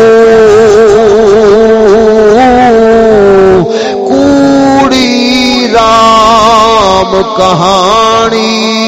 کوڑی رام کہانی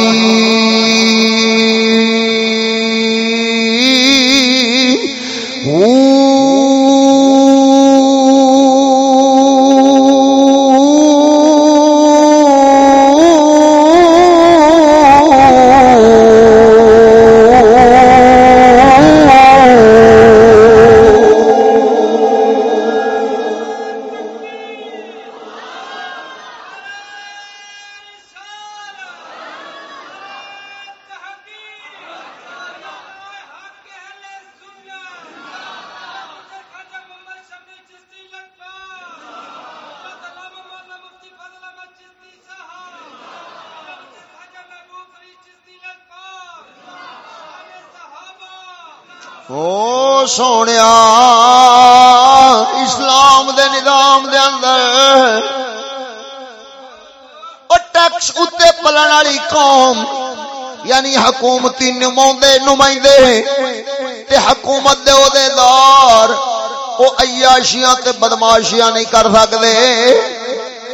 قوم یعنی حکومتی نمائندے نمائندے، تے حکومت دے عہدے دار وہ عیاشیاں تے بدماشیاں نہیں کر سکتے۔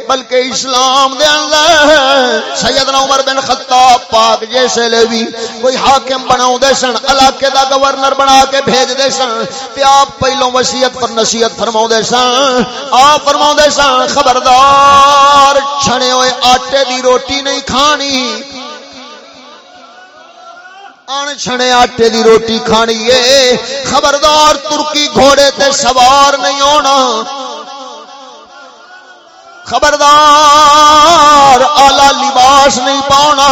بلکہ اسلام دے اندر سیدنا عمر بن خطاب پاک جیسے لے بھی کوئی حاکم بناؤ دے سن، علاقے دا گورنر بنا کے بھیج دے سن، تے آپ پہلو وصیت پر نصیحت فرماؤ دے سن، آپ فرماؤ دے سن، خبردار، چھنے ہوئے آٹے دی روٹی نہیں کھانی۔ ان چھنے آٹے دی روٹی کھانی ہے، خبردار ترکی گھوڑے تے سوار نہیں ہونا۔ خبردار، آلہ لباس نہیں پاؤنا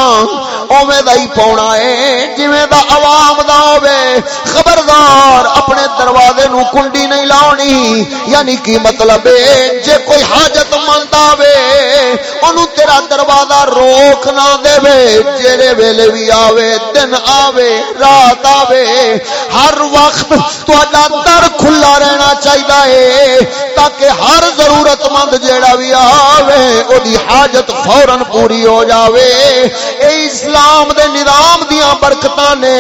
اوے دا ہی پاؤنا ہے، جویں دا عوام دا ہوے خبردار، اپنے دروازے نو کنڈی نہیں لاونی یعنی کی مطلب ہے، جے کوئی حاجت مند آوے اونوں تیرا دروازہ روک نہ دے جڑے ویلے بھی آوے، دن آوے، رات آوے، ہر وقت تہاڈا در کھلا رہنا چاہیے تاکہ ہر ضرورت مند جیڑا بھی آوے او دی حاجت فورن پوری ہو جاوے۔ اے اسلام دے نظام دیاں برکتاں نے،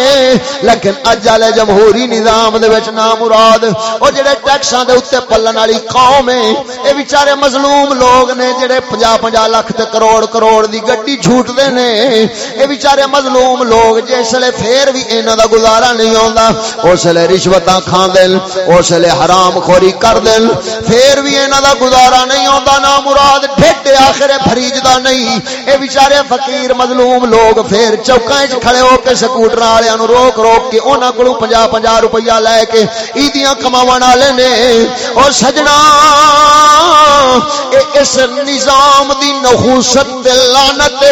لیکن اج والے جمہوری نظام دے وچ نا مراد او جڑے ٹیکساں دے اوتے پلن والی قوم ہے اے بیچارے مظلوم لوگ نے جڑے 50 50 لاکھ تے کروڑ کروڑ دی گڈی جھوٹ دے نے۔ اے بیچارے مظلوم لوگ جس لے پھر بھی انہاں دا گزارا نہیں ہوندا۔ اس لے رشوتاں کھاندے اس لے حرام خوری کردن پھر بھی انہاں دا گزارا نہیں ہوندا نا مراد ڈھڈ آخر فریج دا نہیں۔ اے بیچارے فقیر مظلوم لوگ، پھر چوکاں وچ کھڑے ہو کے سکوٹر والےاں نو روک روک کے انہاں کولوں 50 50 روپیہ لے کے ایدیاں کماون والے نے۔ او سجنا، اے اس نظام دی نحوست تے لعنت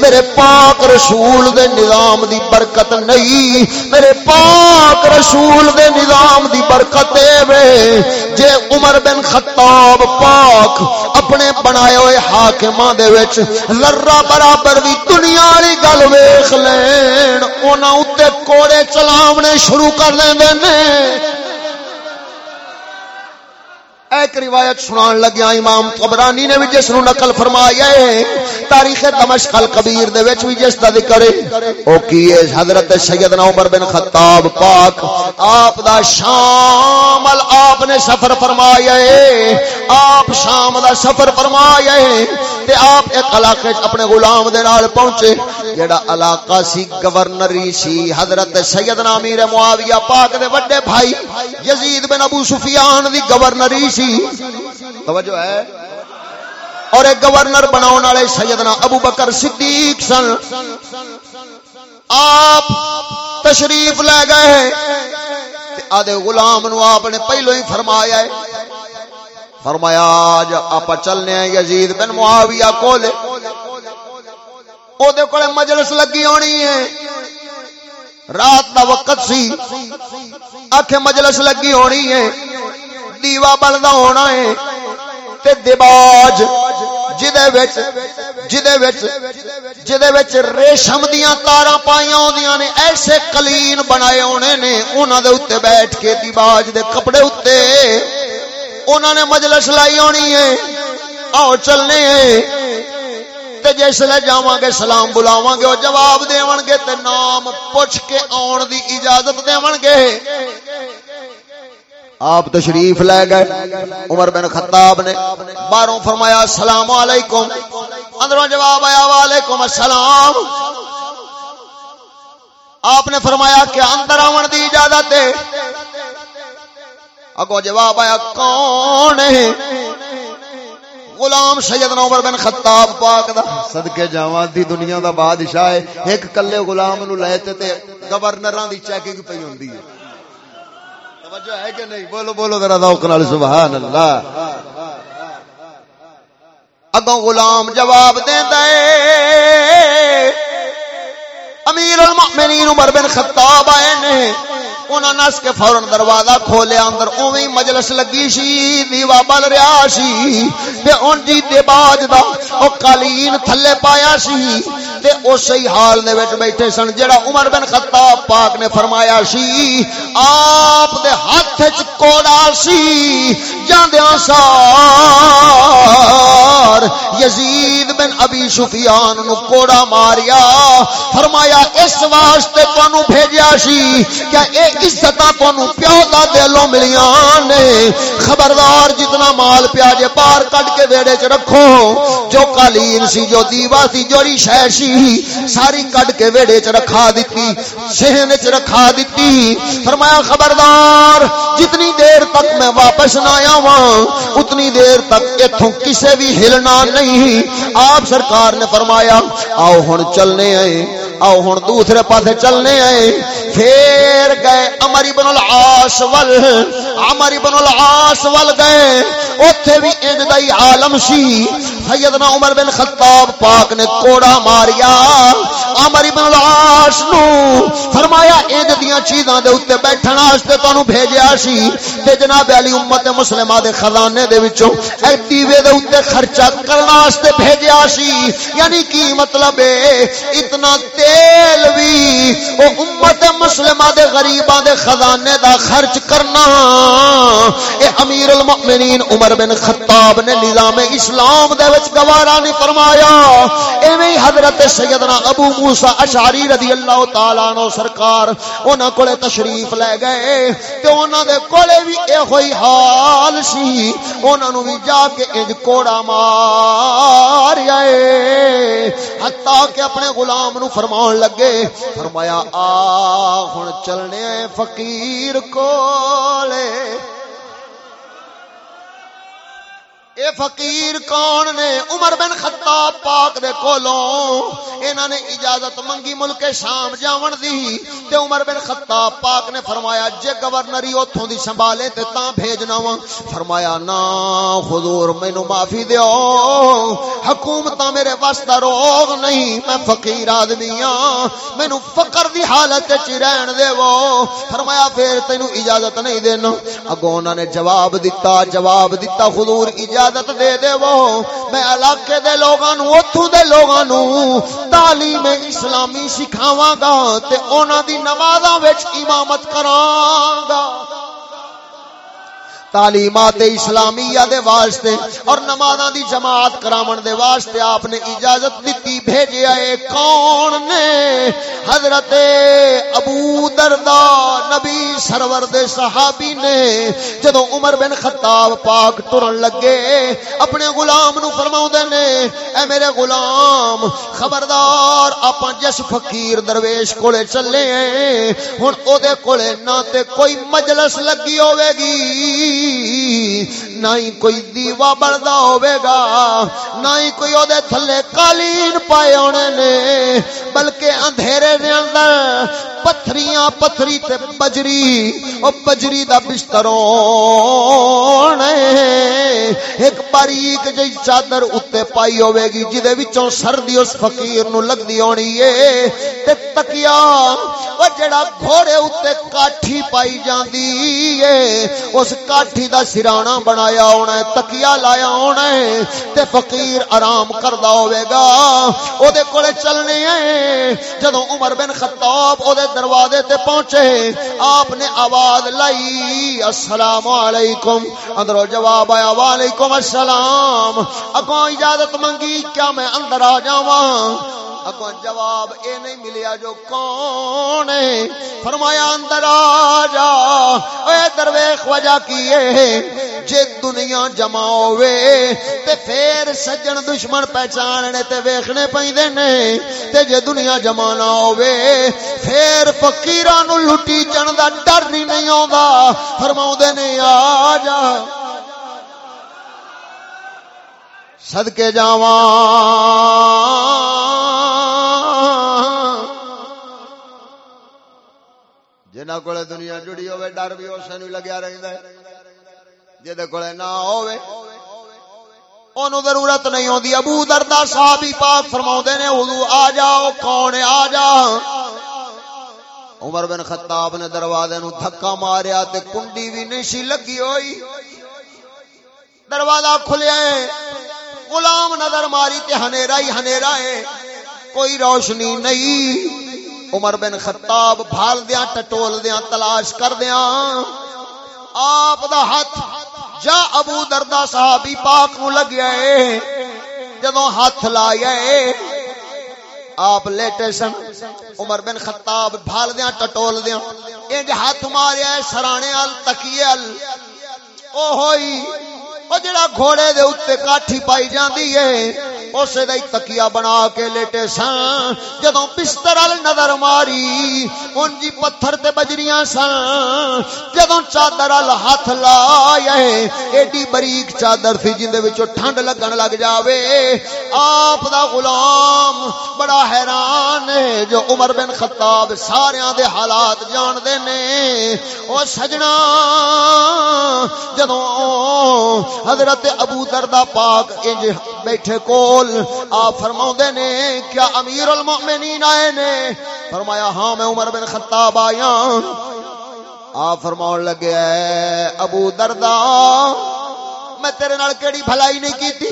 میرے پاک رسول دے نظام دی برکت نہیں۔ میرے پاک رسول دے نظام دی برکت اے جے عمر بن خطاب پاک اپنے بنائے ہوئے حاکماں دے وچ ذرہ برابر بھی دنیا والی گل ویکھ لین، انہاں اوتے کوڑے چلاونے شروع کر دیندے نے۔ ایک روایت سنان لگیا امام طبرانی نے بھی جس نو نقل فرمایا ہے۔ تاریخ دمشق الکبیر دے وچ بھی جس دا ذکر ہے۔ او کی ہے؟ حضرت سیدنا عمر بن خطاب پاک۔ آپ دا شام ال آپ نے سفر فرمایا ہے۔ آپ شام دا سفر فرمایا ہے۔ تے آپ ایک علاقے اپنے غلام دے نال پہنچے۔ جڑا علاقہ سی گورنری سی، حضرت سیدنا امیر معاویہ پاک دے بڑے بھائی یزید بن ابو سفیان دی گورنری سی۔ توجہ ہے۔ اور ایک گورنر بناؤ والے سیدنا ابو بکر صدیق سن۔ آپ تشریف لے گئے آدھے غلام نو آپ نے پہلو ہی فرمایا ہے۔ فرمایا، آج آپ چلنے ہیں یزید بن معاویہ کولے۔ او دے کولے مجلس لگی ہونی ہے۔ رات دا وقت سی۔ آنکھیں مجلس لگی ہونی ہے۔ دیوا بلدا ہونا ہے۔ تے دباج جدے وچ جدے وچ جدے وچ ریشم دیاں تاراں پائیاں ہوندیاں نے، ایسے کلین بنائے ہونے نے، انہاں دے اوتے بیٹھ کے دیباج دے کپڑے اوتے انہاں نے مجلس لائی ہونی ہے۔ آؤ چلنے ہیں۔ تے جس لے جاواں گے سلام بلاواں گے او جواب دیون گے تے نام پوچھ کے آن دی اجازت دیون گے آپ تشریف لے گئے۔ عمر بن خطاب نے باہروں فرمایا، السلام علیکم۔ اندروں جواب آیا، وعلیکم السلام۔ آپ نے فرمایا کہ اندر آن دی اجازت ہے۔ اگو جواب آیا، کون ہے؟ غلام سیدنا عمر بن خطاب پاک دا۔ صدقے جاواں دی دنیا دا بادشاہ ہے۔ ایک کلے غلام نو لے تے گورنراں دی چیکنگ پئی ہوندی ہے۔ توجہ ہے کہ نہیں؟ بولو بولو ذرا ذوق نال، سبحان اللہ۔ اگوں غلام جواب دیندا ہے۔ امیر المؤمنین عمر بن خطاب آئے نے۔ انہاں نس کے فورن دروازہ کھولیا، اندر اوویں مجلس لگی سی، دیوا بل رہا سی، تے اون جی دے باج دا او قالین تھلے پایا سی، تے اسی حال دے وچ بیٹھے سن، جڑا عمر بن خطاب پاک نے فرمایا سی، آپ دے ہاتھ وچ کوڑا سی، جاندیاں سار، یزید بن ابی سفیان نو کوڑا ماریا، فرمایا اس واسطے تانوں بھیجیا سی، کیا اے عزت پیو کا دلوں ملیاں نے۔ خبردار جتنا مال پیا جے باہر کٹ کے ویڑے چ رکھو۔ جو قالین سی، جو دیوا سی، جوڑی شہ سی، ساری کٹ کے ویڑے چ رکھا دیتی سہن چ رکھا دیتی فرمایا، خبردار، جتنی دیر تک میں واپس نہ آیا اتنی دیر تک اتوں کسے بھی ہلنا نہیں۔ آپ سرکار نے فرمایا، آؤ ہوں چلنے آئے آؤ ہوں دوسرے پاسے چلنے آئے پھر گئے امر ابن العاص ول امر ابن العاص ول گئے۔ اوتھے بھی ان دا ہی عالم سی۔ سیدنا عمر بن خطاب پاک نے کوڑا ماریا۔ عمر بن العاص نو فرمایا انج دیاں چیزاں دے اوتے بیٹھن واسطے تانوں بھیجیا سی۔ تے جناب علی امت مسلمہ دے خزانے دے وچوں اے دیوے دے اوتے خرچہ کرنا واسطے بھیجیا سی۔ یعنی کی مطلب ہے اتنا تیل بھی۔ او امت مسلمہ دے غریباں دے خزانے دا خرچ کرنا۔ اے امیر المؤمنین عمر بن خطاب نے نظام اسلام دے وچ گوارا نہیں فرمایا۔ ایویں حضرت سیدنا ابو موسی اشعری رضی اللہ تعالی عنہ سرکار انہاں کولے تشریف لے گئے۔ تے انہاں دے کولے بھی اے ہوئی حال سی۔ انہاں نو بھی جا کے انج کوڑا مار آئے۔ حتیٰ کہ اپنے غلام نو فرمان لگے۔ فرمایا آ ہن چلنے فقیر کولے اے فقیر کون نے؟ عمر بن خطاب پاک دے کولوں انہاں نے اجازت منگی ملک شام جاون دی تے عمر بن خطاب پاک نے فرمایا، جے گورنری اوتھوں دی سنبھالے تے تاں بھیجنا وا فرمایا نا حضور، مینوں معافی دیو۔ حکومت میرے واسطے روغ نہیں، میں فقیر آدمی ہاں۔ مینوں فقر دی حالت وچ رہن دیو۔ فرمایا، پھر تینوں اجازت نہیں دینا۔ اگوں انہاں نے جواب دتا جواب دتا، حضور اجازت اجازت دے دے وہ میں علاقے دے لوگاں نو اوتھوں دے لوگاں نو تعلیم اسلامی سکھاواں گا تے انہاں دی نمازاں وچ امامت کراں گا۔ تعلیمات اسلامیہ دے واسطے اور نمازاں دی جماعت کراون دے واسطے آپ نے اجازت دتی بھیجیا اے کون نے؟ حضرت ابو دردا نبی سرور دے صحابی نے۔ جدوں عمر بن خطاب پاک ٹرن لگے، اپنے غلام نو فرماوندے نے، اے میرے غلام، خبردار اپاں جس فقیر درویش کولے چلے ہیں، ہن او دے کولے نہ تے کوئی مجلس لگی ہوے گی۔ نہ ہی کوئی دیوا بڑھدا ہوے گا نہ ہی کوئی او دے تھلے قالین پائے ہونے نے، بلکہ اندھیرے دے اندر پتھریاں پتھری تے بجری، او بجری دا بستر ہونے۔ ایک باریک جئی چادر اوتے پائی ہوے گی جدے وچوں سردی اس فقیر نو لگدی ہونی اے تے تکیا، او جڑا گھوڑے اوتے کاٹھی پائی جاندی اے اس کاٹھی دا سرانا بنایا ہونا ہے تکیا لایا ہونا ہے، تے فقیر آرام کردا ہوے گا۔ او دے کولے چلنے ہیں۔ جدوں عمر بن خطاب او دے دروازے تے پہنچے، آپ نے آواز لائی، السلام علیکم۔ اندروں جواب آیا، وعلیکم السلام۔ اگوں اجازت منگی، کیا میں اندر آ جاواں؟ اگوں جواب اے نہیں ملیا جو کون ہے؟ فرمایا، اندر آ جا۔ اے درویش، وجہ کی ہے؟ جے دنیا جمع ہوے تے پھر سجن دشمن پہچاننے تے ویکھنے پیندے نے تے جے دنیا جمع نہ ہوے پھر فقیراں نو لٹی جن دا ڈر نہیں نہیں آوندا فرماوندے نے، آ جا۔ صدقے جاواں۔ جنہ کول دنیا جڑی ہوے، ڈر بھی اسے نوں لگیا رہندا ہے۔ جے کول نہ ہوے، اونوں ضرورت نہیں ہوندی۔ ابو دردا صحابی پاک فرماوندے نے، حضور آ جاؤ کون آ جا۔ عمر بن خطاب نے دروازے نو دھکا ماریا تے کنڈی بھی نہیں سی لگی ہوئی۔ دروازہ کھلیا ہے۔ غلام نظر ماری تے ہنیرا ہی ہنیرا ہے۔ کوئی روشنی نہیں۔ عمر بن خطاب بھال دیاں ٹٹول دیاں تلاش کر دیاں آپ دا ہاتھ جا ابو دردا صحابی پاک نو لگیا ہے. جدوں ہاتھ لایا ہے، آپ لیٹے سن. عمر بن خطاب بھال دیاں ٹٹول دیاں انج ہاتھ ماریا ہے، سرانے ال تکیے ال او ہوئی او جڑا گھوڑے دے اوتے کاٹھی پائی جاندی ہے اسے دا تکیا بنا کے لیٹے سن جدوں بستر ال نظر ماری، ان جی پتھر تے بجریاں سن جدوں چادر ال ہاتھ لایا ایڈی باریک چادر تھی جندے وچوں ٹھنڈ لگن لگ جاوے۔ آپ دا غلام بڑا حیران ہے، جو عمر بن خطاب ساریاں دے حالات جان دے نے۔ او سجنا، جدوں حضرت ابو دردا پاک انج بیٹھے کو کول آپ فرماؤں نے کیا امیر المؤمنین آئے نے؟ فرمایا ہاں میں عمر بن خطاب آیا۔ آپ فرماؤں لگے ابو دردا میں تیرے نال کیڑی بھلائی نہیں کی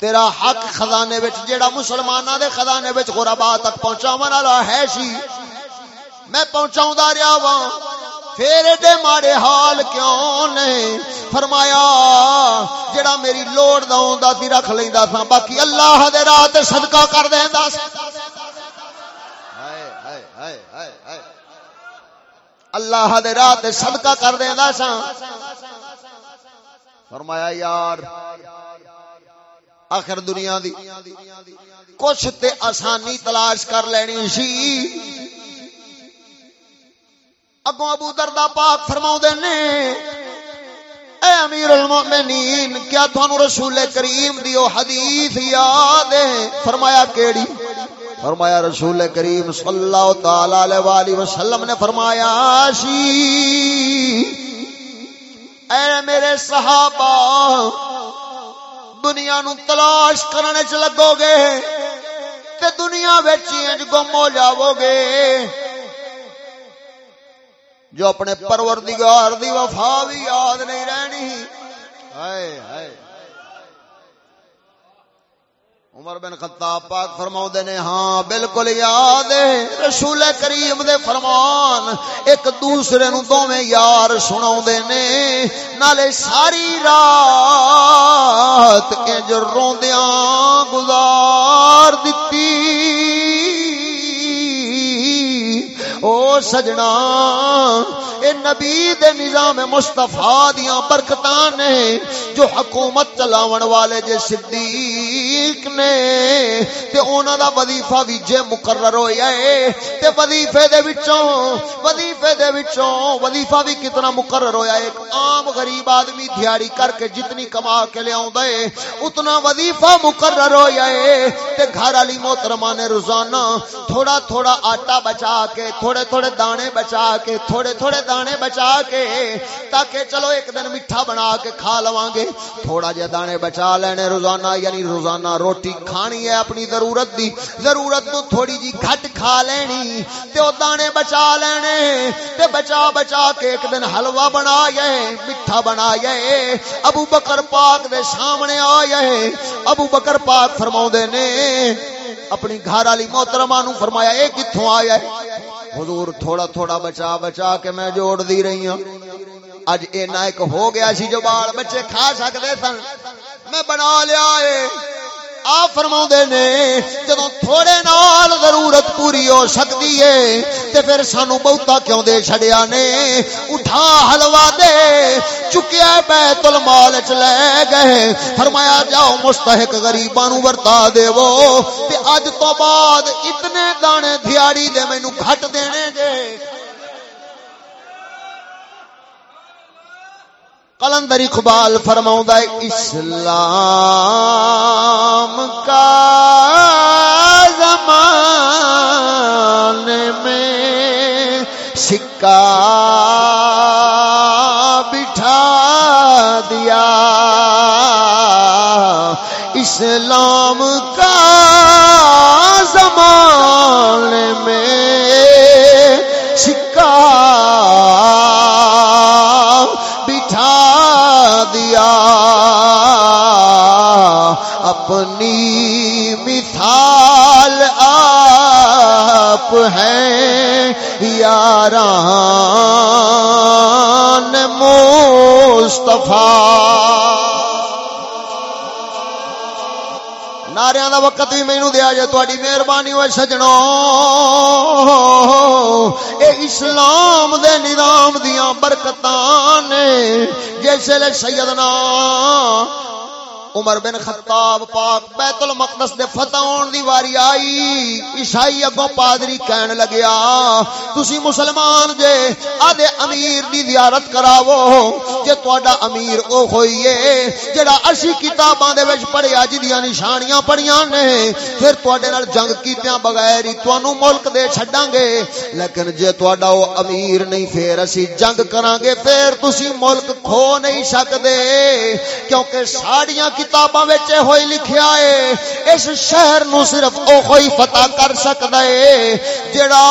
تیرا حق خزانے وچ، جیڑا مسلماناں دے خزانے وچ غربا تک پہنچاون والا ہے سی میں پہنچاوندا رہیا وا پھر ایڈے ماڑے حال کیوں نے؟ فرمایا، جڑا میری لوڑ دا ہوندا سی رکھ لیندا سا باقی اللہ دے راہ تے صدقہ کر دیندا سی ہائے ہائے ہائے ہائے اللہ دے راہ تے صدقہ کر دیندا سا فرمایا، یار، آخر دنیا دی کچھ تے آسانی تلاش کر لینی سی۔ اگوں ابو دردا پاک فرما نے، اے امیر المؤمنین، کیا تھانو رسول کریم دی او حدیث یاد ہے؟ فرمایا کیڑی؟ فرمایا رسول کریم صلی اللہ تعالی علیہ والہ وسلم نے فرمایا سی اے میرے صحابہ، دنیا نو تلاش کرنے چ لگو گے، تے دنیا وچ گم ہو جاؤ گے۔ جو اپنے پروردگار دی وفا بھی یاد نہیں رہنی۔ ہائے ہائے۔ عمر بن خطاب پاک فرماؤ نے ہاں بالکل یاد ہے۔ رسول کریم دے فرمان ایک دوسرے نو دوویں یار سناؤ نے نالے ساری رات انج روندیاں گزار دتی۔ او سجنا اے نبی دے نظام مصطفیٰ دیاں برکتاں نے جو حکومت چلاون والے جے صدیق نے، تے انہاں دا وظیفہ وی جے مقرر ہویا اے، تے وظیفے دے وچوں، وظیفے دے وچوں وظیفہ وی کتنا مقرر ہویا ایک عام غریب آدمی دیہاڑی کر کے جتنی کما کے لے آوندا اے، اتنا وظیفہ مقرر ہویا اے، تے گھر والی محترمہ نے روزانہ تھوڑا تھوڑا آٹا بچا کے، تھوڑے تھوڑے دانے بچا کے، تھوڑے تھوڑے دانے بچا کے تاکہ چلو ایک دن میٹھا بنا کے کھا لواں گے۔ تھوڑا جہ دانے بچا لینے، روزانہ یعنی روزانہ روٹی کھانی ہے اپنی ضرورت دی۔ ضرورت تو تھوڑی جی گھٹ کھا لینی، تے او دانے بچا لینے۔ تے بچا بچا کے ایک دن حلوہ بنا یہ میٹھا بنا یہ ابو بکر پاک دے سامنے آیا ہے ابو بکر پاک فرماؤ دے نے، اپنی گھر والی محترمہ نو فرمایا، اے کتھوں آیا ہے؟ حضور تھوڑا تھوڑا بچا بچا کے میں جوڑ دی رہی ہوں۔ اج اینا ایک ہو گیا سی جو بال بچے کھا سکتے سن۔ میں بنا لیا ہے آ فرما نے جدو تھوڑے نال ضرورت پوری ہو سکتی ہے، تے پھر سانو بہتا کیوں دے چھڑیا نے؟ اٹھا حلوا دے، چکیا بیت المال چ لے گئے۔ فرمایا، جاؤ مستحق غریباں نو ورتا دے وہ تے اج تو بعد اتنے دانے دیاڑی دے مینوں گھٹ دینے گے۔ کلندر اقبال فرماؤں اسلام کا زمان میں سکہ بٹھا دیا۔ اسلام کا جائے تاری مہربانی ہوئے سجنوں اے اسلام دے نظام دیاں برکتان نے، جس لے سیدنا عمر بن خطاب پاک بیت المقدس دے فتح ہون دی واری آئی۔ عیسائی اگوں پادری کہن لگیا، تسی مسلمان جے آدے امیر دی زیارت کراوو جے تہاڈا امیر او ہوئی ہے جڑا اسی کتاباں دے وچ پڑھیا جدیاں نشانیاں پڑھیاں نے، پھر تہاڈے نال جنگ کیتیاں بغیر ہی تانوں ملک دے چھڈاں گے۔ لیکن جے تہاڈا او امیر نہیں، پھر اسی جنگ کران گے پھر تسی ملک کھو نہیں سکدے۔ کیونکہ ساڑیاں کتاباں وچ ہوئی لکھیا ہے، اس شہر نو صرف او کوئی فتح کر سکدا ہے جڑا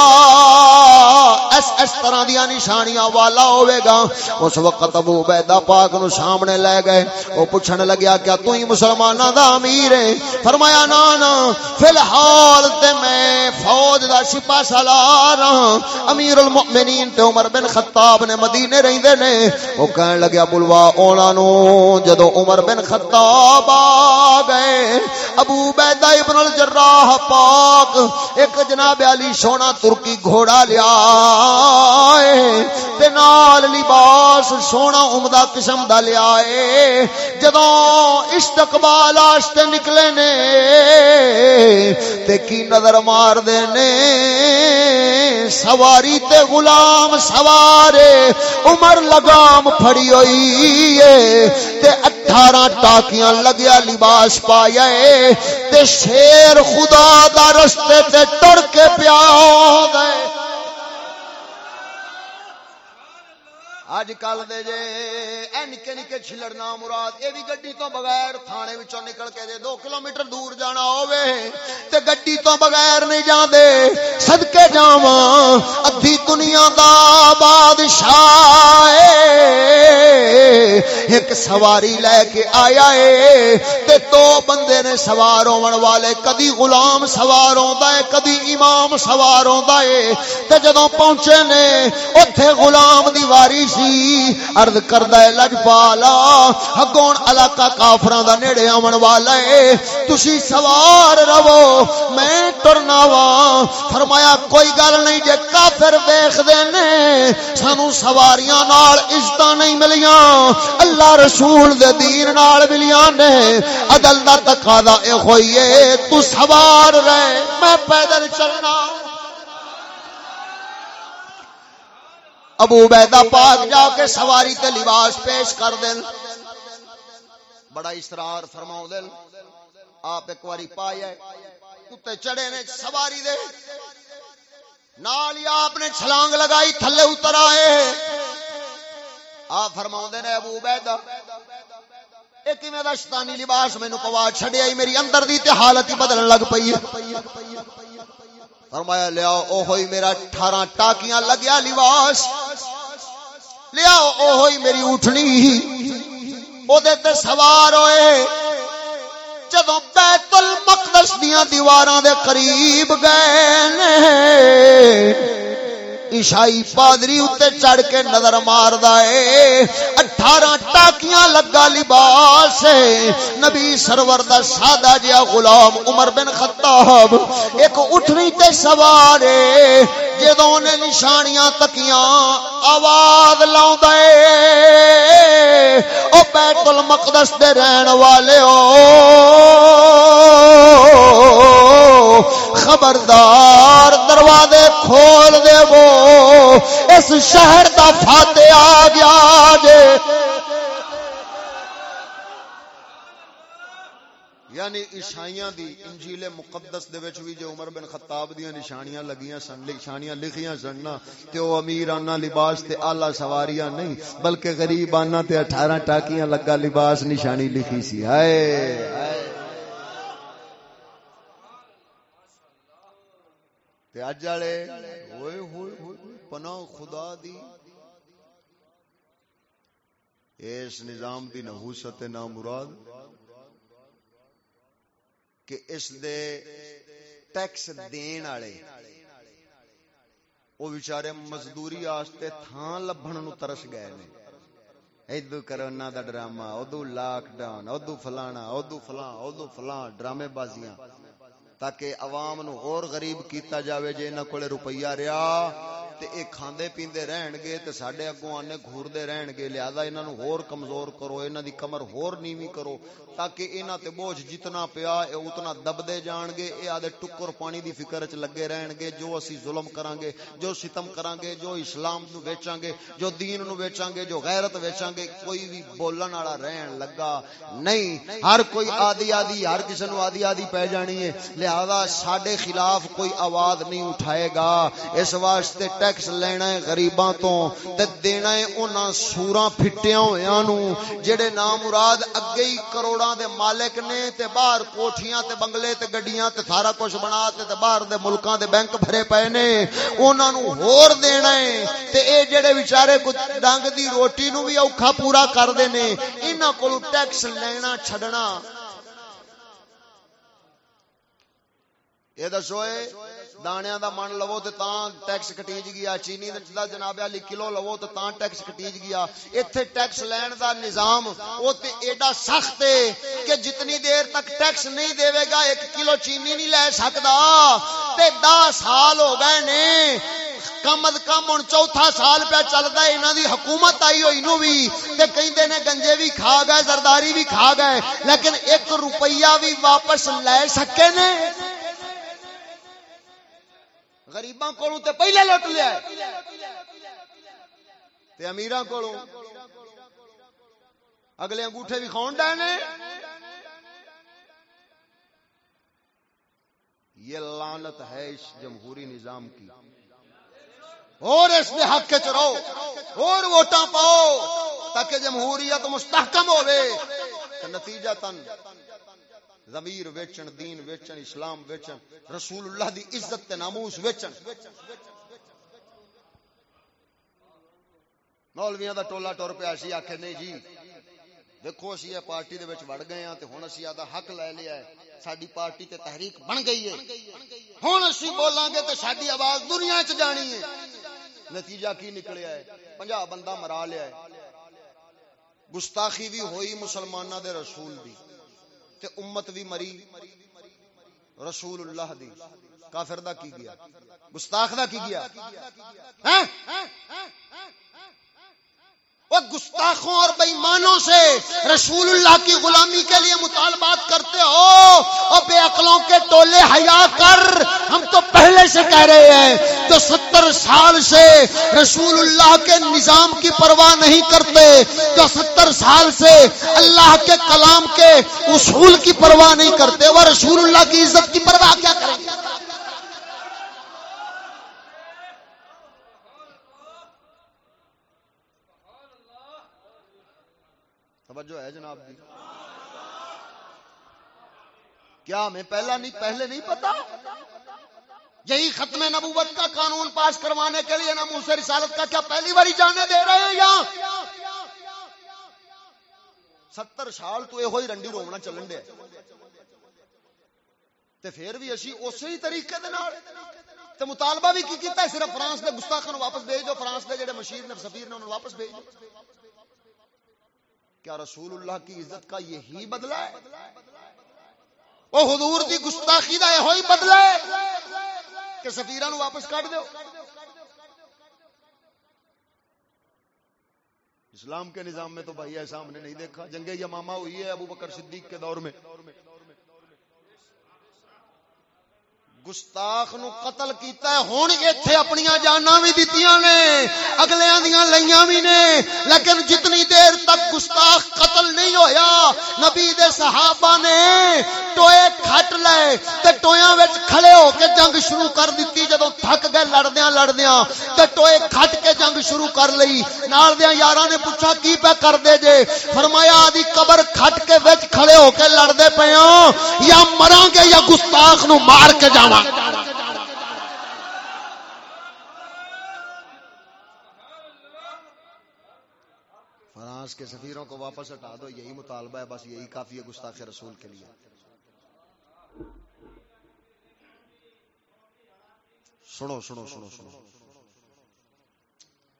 اس اس طرح دی نشانیاں والا ہوے گا۔ اس وقت ابو عبیدہ پاک نو سامنے لے گئے، او پوچھن لگیا، کیا تو ہی مسلماناں دا امیر ہے؟ فرمایا نا نا فی الحال تے میں فوج دا سپاہ سالار ہاں۔ امیر المؤمنین تے عمر بن خطاب نے مدینے رہندے نے، او کہن لگیا، بلوا، اونا نو، جدو عمر بن خطاب خواب آ گئے۔ ابو عبیدہ ابن الجراح پاک ایک جناب علی سونا ترکی گھوڑا لیا۔ تے نال لباس سونا عمدہ قسم دا لیا جدو استقبال آستے نکلے نے، تے کی نظر مار دے نے؟ سواری تے غلام سوارے عمر لگام پھڑی ہوئی ہے تے اٹھارہ ٹاکیاں لگیا لباس پایا تے شیر خدا دا رستے تے ٹر کے پیا گئے۔ اج کل دے جے اے نکے نکے چھلڑ نہ مراد اے بھی گڈی تو بغیر تھانے وچوں نکل کے دے دو کلومیٹر دور جانا ہووے تے گڈی تو بغیر نہیں جاندے صدکے جاواں ادھی دنیا دا بادشاہ اے ایک سواری لے کے آیا ہے تے دو بندے نے سوار ہون والے کدی غلام سوار ہوندا ہے کدی امام سوار ہوندا ہے تے جدوں پہنچے نے اوتھے غلام دی واری سی سی عرض کردا ہے لجپالا اگون علاقہ کافراں دا نیڑے آون والا ہے۔ تسی سوار رہو، میں ٹرنا وا فرمایا، کوئی گل نہیں، جے کافر ویکھ دے نے، سانو سواریاں نال عزت نہیں ملیاں۔ اللہ رسول دے دین نال ملیاں نے۔ عدل دا تقاضا اے ہوئی ہے، تو سوار رہے، میں پیدل چلنا۔ ابو بیدا پاک جا کے سواری تے لباس پیش کر دین۔ بڑا اسرار فرماؤ دل آپ ایک واری پایا کتے چڑے نے سواری دے۔ نال ہی آپ نے چھلانگ لگائی، تھلے اتر آئے۔ آپ فرماؤ دے نے ابو بیدا ایک میں دا شتانی لباس میں نو پوا چھڑے آئی میری اندر دی تے حالت ہی بدلن لگ پئی ہے۔ فرمایا لیا او ہوئی میرا ٹھارا ٹاکیاں لگیا لباس۔ لیا او ہوئی میری اٹھنی۔ او سوار ہوئے۔ جدو بیت المقدس دیاں دیواراں دے قریب گئے عیسائی پادری اتنے چڑھ کے نظر مار دے اٹھارہ ٹاکیاں لگا لباس نبی سرور دا سادہ جیا غلام عمر بن خطاب۔ ایک اٹھنی تے سوارے جدوں نے نشانیاں تکیاں آواز لاؤں دے او بیت المقدس دے رہن والے او خبردار دروازے کھول دے وہ اس شہر دا فاتح آ گیا جے۔ یعنی عیسائیاں دی انجیل مقدس دے وچ وی جو عمر بن خطاب دیاں نشانیاں لگیاں سن، نشانیاں لکھیاں سن نا۔ تے او امیرانہ لباس تے اعلی سواریاں نہیں، بلکہ غریبانہ تے 18 ٹاکیاں لگا لباس نشانی لکھی سی۔ ہائے ہائے۔ تے اج والے ہوئے ہوئے پناہ خدا دی۔ اس نظام دی نحوست نہ مراد کہ اس دے ٹیکس دین والے وہ بیچارے مزدوری آستے تھان لبھن نو ترس گئے نے۔ ادو کرونا دا ڈرامہ ادو لاک ڈاؤن ادو فلانا ادو فلاں ادو فلاں ڈرامے بازیاں۔ تاکہ عوام نو غور غریب کیتا جاوے جے انہاں کولے روپیہ رہیا۔ تے اے کھاندے پیندے رہن گے تے ساڈے اگوں آنے گھوردے رہن گے لہذا انہاں نو ہور کمزور کرو، انہاں دی کمر ہور نیوی کرو، تاکہ انہاں تے بوجھ جتنا پیا اے اتنا دبدے جان گے اے آدے ٹکر پانی دی فکر وچ لگے رہن گے جو اسی ظلم کران گے جو ستم کران گے جو اسلام نو ویچاں گے جو دین نو ویچاں گے جو غیرت ویچاں گے کوئی بھی بولن والا رہن لگا نہیں۔ ہر کوئی آدی آدی ہر کسی نو آدی آدی پہ جانی ہے، لہذا ساڈے خلاف کوئی آواز نہیں اٹھائے گا۔ اس واسطے ٹیکس لینا ہے غریباں تو تے دینا ہے انہاں سوراں پھٹیاں ہویاں نو جڑے نام مراد اگے ہی کروڑاں دے مالک نے تے باہر کوٹھیاں تے بنگلے تے گڈیاں تے سارا کچھ بنا تے تے باہر دے ملکاں دے بینک بھرے پئے نے انہاں نو ہور دینا ہے تے اے جڑے بیچارے کو ڈنگ دی روٹی نو بھی اوکھا پورا کر دے نے انہاں کولوں ٹیکس لینا چھڈنا یہ دسو دانیا دا من لو تو ٹیکس کٹیج گیا چینی دا جناب علی کلو لو تو ٹیکس کٹیج گیا ایتھے ٹیکس لین دا نظام او تے ایڈا سخت ہے کہ جتنی دیر تک ٹیکس نہیں دے گا ایک کلو چینی نہیں لے سکدا تے دس سال ہو گئے نے کم از کم ہوں چوتھا سال پہ چلتا ہے انہوں دی حکومت آئی ہوئی نو بھی تے کہیں نے گنجے بھی کھا گئے زرداری بھی کھا گئے لیکن ایک روپیہ بھی واپس لے سکے نے غریباں کو پہلے لٹ لیا امیران کو اگلے انگوٹھے بھی کھاؤ ڈے یہ لانت ہے اس جمہوری نظام کی۔ اور اس نے حق چ رہو اور ووٹاں پاؤ تاکہ جمہوریت مستحکم ہوے نتیجہ تن۔ ضمیر ویچن، دین ویچن، اسلام ویچن رسول اللہ دی عزت تے ناموس ویچن۔ مولویاں دا ٹولا ٹر پیا سی آکھے نہیں جی دیکھو اسی یہ پارٹی دے وچ وڑ گئے ہاں تے ہن اسی آدا حق لے لیا ہے۔ ساڈی پارٹی تے تحریک بن گئی ہے۔ ہن اسی بولاں گے تے ساڈی آواز دنیا وچ جانی ہے۔ نتیجہ کی نکلیا ہے؟ 50 بندہ مرا لیا ہے۔ گستاخی بھی ہوئی مسلمانہ دے رسول دی۔ تے امت بھی مری رسول اللہ دی۔ کافر دا کی گیا؟ گستاخ دا کی گیا؟ ہاں؟ گستاخوں اور بےمانوں سے رسول اللہ کی غلامی کے لیے مطالبات کرتے ہو اور بے عقلوں کے ٹولے حیا کر۔ ہم تو پہلے سے کہہ رہے ہیں، تو ستر سال سے رسول اللہ کے نظام کی پرواہ نہیں کرتے جو ستر سال سے اللہ کے کلام کے اصول کی پرواہ نہیں کرتے؟ وہ رسول اللہ کی عزت کی پرواہ کیا کریں گے؟ توجہ ہے جناب جی۔ کیا ہمیں پہلا نہیں، پہلے نہیں پتا؟ یہی ختم نبوت کا قانون پاس کروانے کے لیے نام سے رسالت کا کیا پہلی باری جانے دے رہے ہیں یہاں ستر سال تو یہ رنڈی رومنا چلن دے۔ تے پھر بھی اسی اسی طریقے دے نال۔ تے مطالبہ بھی کی کیتا ہے؟ صرف فرانس دے گستاخوں واپس بھیج دو فرانس دے جڑے مشیر نے سفیر نے انہوں واپس بھیج دو کیا رسول اللہ کی عزت کا یہی بدلا ہے؟ وہ حضور دی گستاخی دا یہ ہوئی بدلا ہے کہ سفیرہ نو واپس کاٹ دو اسلام کے نظام میں تو بھائی ایسا ہم نے نہیں دیکھا۔ جنگ یمامہ ہوئی ہے ابو بکر صدیق کے دور میں۔ گستاخ نو قتل کیتا ہے۔ ہون ایتھے اپنی جانا بھی دتیاں نے اگلے دیاں لئیاں بھی نے۔ لیکن جتنی دیر تک گستاخ قتل نہیں ہویا، نبی دے صحابہ نے ٹوئے کھٹ لے تے ٹویاں وچ کھڑے ہو کے جنگ شروع کر دتی جدوں تھک گئے لڑدیاں لڑدیاں تے ٹوئے کھٹ کے جنگ شروع کر لئی۔ نال دیاں یاراں نے پوچھا، کی پہ کر دے جے؟ فرمایا آدی قبر کھٹ کے وچ کھڑے ہو کے لڑدے پیاں یا مراں گے یا گستاخ نو مار کے جاواں۔ فرانس کے سفیروں کو واپس ہٹا دو، یہی مطالبہ ہے، بس یہی کافی ہے گستاخ رسول کے لیے۔ سنو سنو سنو سنو۔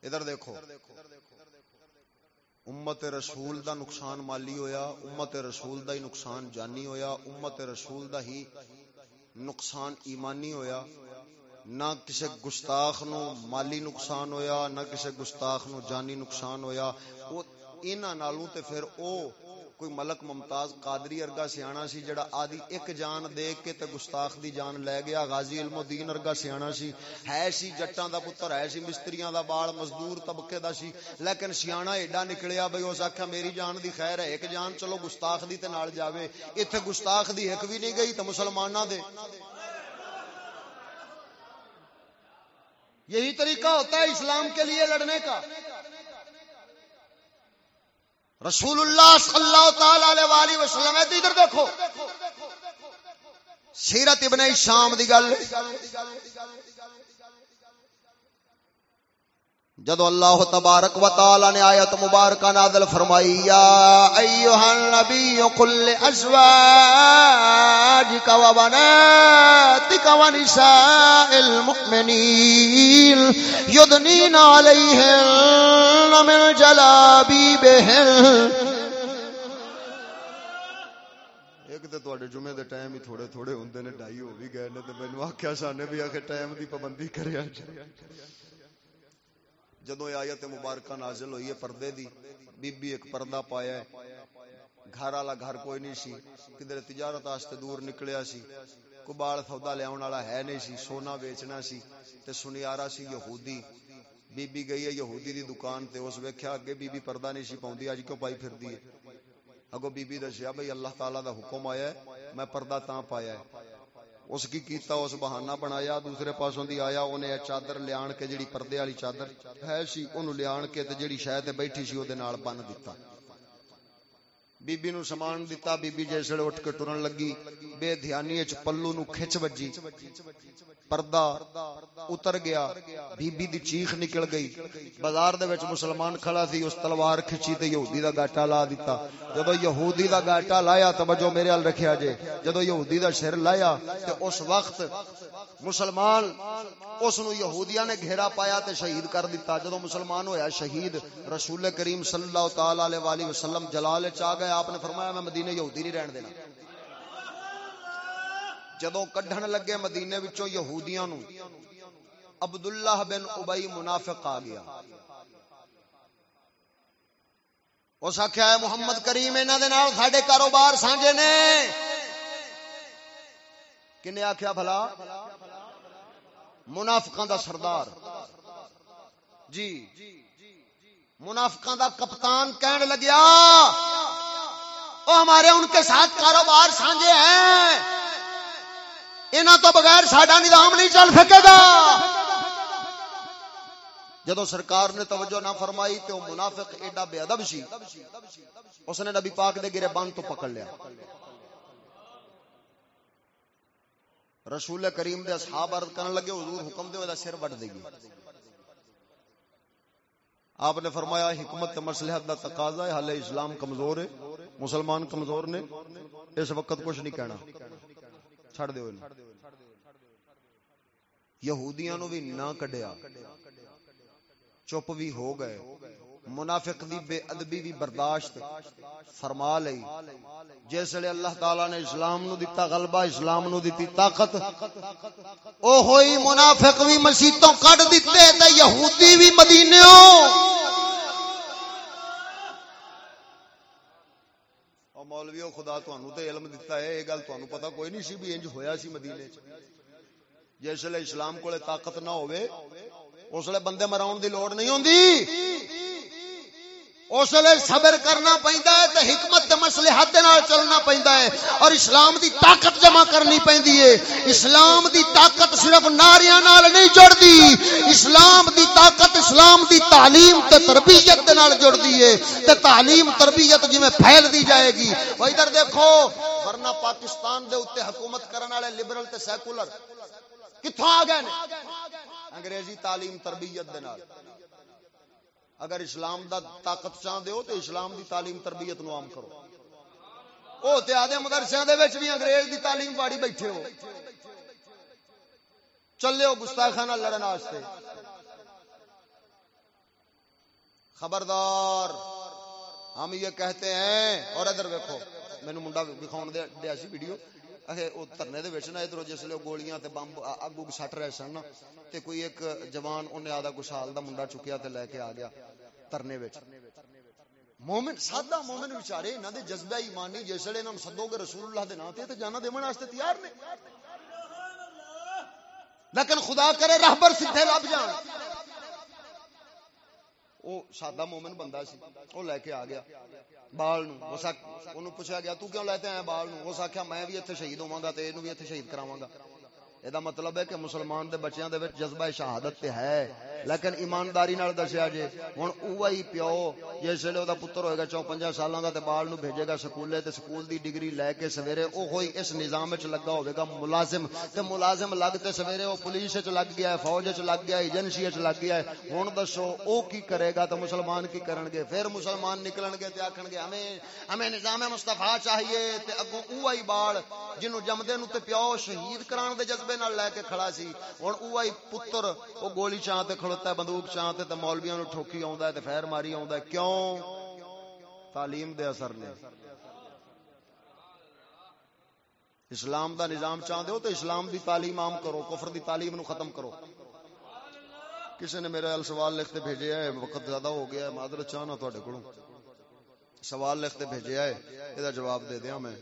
ادھر دیکھو۔ امت رسول دا نقصان مالی ہویا، امت رسول دا ہی نقصان جانی ہویا، امت رسول دا ہی نقصان ایمانی ہویا۔ نہ کسی گستاخ نو مالی نقصان ہویا، نہ کسی گستاخ نو جانی نقصان ہویا۔ وہ انہاں نالوں تے پھر او کوئی ملک ممتاز قادری ارگا سیانا سی جڑا آدھی ایک جان دے کے تے گستاخ دی جان لے گیا، غازی علم الدین ارگا سیانا سی۔ ہے سی جٹاں دا پتر، ہے سی مستریاں دا بال، مزدور طبقے دا سی۔ لیکن سیانا ایڈا نکلیا بھئی اس آکھیا، میری جان دی خیر ہے، ایک جان چلو گستاخ دی تے نال جاوے۔ ایتھے گستاخ دی ایک بھی نہیں گئی تے مسلماناں دے۔ یہی طریقہ ہوتا ہے اسلام کے لیے لڑنے کا۔ رسول اللہ صلی اللہ تعالی علیہ وسلم ہے ادھر دیکھو۔ سیرت ابن شام دی گل جدو اللہ تبارک و تعالی نے آیت مبارکہ نازل فرمائی، یا ایھا النبی قل ازواجک و بناتک و نساء المؤمنین یدنین علیہن من جلابیبہن. ایک تے تواڈے جمعے دے ٹائم ہی تھوڑے تھوڑے ہوندے نے، ڈھائی ہو بھی گئے نے، تے مینوں آکھیا سانے بھی آکھے ٹائم دی پابندی کریا جدو یہ آیت مبارکہ نازل ہوئی ہے پردے دی بی بی ایک پردہ پایا ہے۔ گھر والا گھر کوئی نہیں سی، کدھر تجارت واسطے دور نکلیا سی۔ کبال سودا لیا والا ہے نہیں سی، سونا بیچنا سی۔ تے سنیارا سی یہودی۔ بی بی گئی ہے یہودی دی دکان تے، اس ویکھیا اگے بی بی پردہ نہیں سی پاوندی اج کیوں پائی پھردی ہے؟ اگو بی بی دسیا بھئی اللہ تعالی دا حکم آیا ہے، میں پردہ تاں پایا ہے۔ اس کی کیتا، اس بہانہ بنایا، دوسرے پاسوں دی آیا، انہیں چادر لیان کے جڑی پردے والی چادر ہے سی انہوں لیان کے تے جڑی شاید بیٹھی سی او دے نال بن دیتا۔ بی بی نو سامان دیتا بی بی جیسے اٹھ کے ٹرن لگی بے دھیانی وچ پلو نو کھچ وجی پردہ اتر گیا بی بی دی چیخ نکل گئی بازار دے وچ مسلمان کھڑا سی اس تلوار کھچی تے یہودی دا گاٹا لا دیتا جدو یہودی دا گاٹا لایا توجہ میرے ال رکھیا جے جدو یہودی دا سر لایا تے اس وقت مسلمان اس نو یہودیاں نے گھیرا پایا تے شہید کر دیتا جدو مسلمان ہویا شہید رسول کریم صلی اللہ تعالی علیہ والہ وسلم جلال چ آ گئے آپ نے فرمایا میں مدینے یہودی نہیں رہن دینا۔ جدو کڈھن لگے مدینے وچوں یہودیاں نو عبداللہ بن ابئی منافق آ گیا۔ اس آخیا ہے، محمد کریم انہوں دے نال ساڈے کاروبار سانجے نے۔ کنے آخیا بھلا؟ منافقاں دا سردار۔ جی منافقاں دا کپتان کہن لگیا۔ وہ ہمارے ان کے ساتھ کاروبار سانجے ہیں۔ انہوں تو بغیر ساڈا نظام نہیں چل سکے گا۔ جدو سرکار نے توجہ نہ فرمائی تو منافق ایڈا بے ادب سی۔ اس نے نبی پاک دے گرے بند تو پکڑ لیا۔ رسول کریم دے اصحاب عرض کرنے لگے، حضور حکم دے دا سر وڈ دے گی۔ آپ نے فرمایا، حکمت مصلحت دا تقاضا ہے حال اسلام کمزور ہے۔ مسلمان کمزور نے، اس وقت کچھ نہیں کہنا۔ چھڑ دیو یہودیاں نو بھی نہ کڈیا۔ چپ بھی ہو گئے۔ منافق دی بے ادبی بھی برداشت فرما لئی۔ جس لیے اللہ تعالی نے اسلام نو دیتا غلبہ اسلام نو دیتی طاقت۔ او ہوئی منافق بھی مسیتوں کٹ دیتے تے یہودی بھی مدینیوں۔ او مولویو، خدا تانوں تے علم دتا ہے اے گل تانوں پتہ کوئی نہیں سی بھی انج ہویا سی مدینے چ۔ جس لیے اسلام کولے طاقت نہ ہوئے اس بندے مراؤن دی لوڑ نہیں ہوندی۔ اس لیے صبر کرنا پہندا ہے تے حکمت تے مصلحت دے نال چلنا پہندا ہے اور اسلام دی طاقت جمع کرنی پیندی ہے۔ اسلام دی طاقت صرف ناریاں نال نہیں جڑدی، اسلام دی طاقت اسلام دی تعلیم تے تربیت دے نال جڑدی ہے۔ تے تعلیم تربیت جویں پھیل دی جائے گی۔ او ادھر دیکھو، ورنہ پاکستان دے اوتے حکومت کرن والے لبرل تے سیکولر کتھوں آ گئے انگریزی تعلیم تربیت دے نال۔ اگر اسلام دا طاقت چاہتے ہو تو اسلام دی تعلیم تربیت نو عام کرو۔ او تے آدھے مدرسے دے وچ بھی انگریز دی تعلیم واڑی بیٹھے ہو۔ چلے ہو گستاخانہ لڑن واسطے۔ خبردار، ہم یہ کہتے ہیں، اور ادھر دیکھو مینوں منڈا دکھاؤن دیا سی ویڈیو۔ ترنے دھرنے نا، ادھر جس لیے گولیاں تے بمب اگ اگ سٹ رہے سن تے کوئی ایک جوان، انہیں آدھا کچھ سال دا منڈا چکیا تے لے کے آ گیا۔ دھرنے مومن سادہ مومن بچارے انہوں دے جذبہ ایمانی جس ویلے انہوں سدو گے رسول اللہ دے نام تے تے جانا دیون واسطے تیار نے لیکن خدا کرے راہبر سیدھے لب جان وہ سادہ مومن بندہ سی وہ لے کے آ گیا بال نو پوچھا گیا تو کیوں لیتے ہیں بال نو اس آخیا میں بھی اتنے شہید ہوا گا تو یہ بھی اتنے شہید کراوا گا یہ مطلب ہے کہ مسلمان دے بچیاں دے وچ جذبہ شہادت تے ہے لیکن ایمانداری نال دسیا جے ہن اوہی پیو جس ویلے دا پتر ہوئے گا 54 سالاں دا تے بال نو بھیجے گا سکولے تے سکول دی ڈگری لے کے سویرے او ہوئی اس نظام وچ لگا ہوے گا ملازم تے ملازم لگ تے سویرے او پولیس وچ لگ گیا ہے فوج وچ لگ گیا ہے ایجنسی وچ لگ گیا ہے ہن دسو او کی کرے گا تے مسلمان کی کرن گے پھر مسلمان نکلن گے تے آکھن گے ہمیں ہمیں نظام مصطفی چاہیے تے اگوں اوہی بال جنوں جمدے نو تے پیو شہید کران دے جذبے نال لے کے کھڑا سی۔ ہن اوہی پتر او گولی چاں تے کھڑوتا ہے، بندوق چاں تے تے مولویاں نو ٹھوکی آوندا ہے تے فیر ماری آوندا ہے۔ کیوں؟ تعلیم دے اثر نے۔ اسلام دا نظام چاہتے ہو تو اسلام دی تعلیم عام کرو، کفر دی تعلیم نو ختم کرو۔ کسی نے میرا سوال لکھتے بھیجے ہے، وقت زیادہ ہو گیا ہے معذرت چاہنا تھوڑے کو سوال لکھتے بھیجے ہے یہ جواب دے دیا میں۔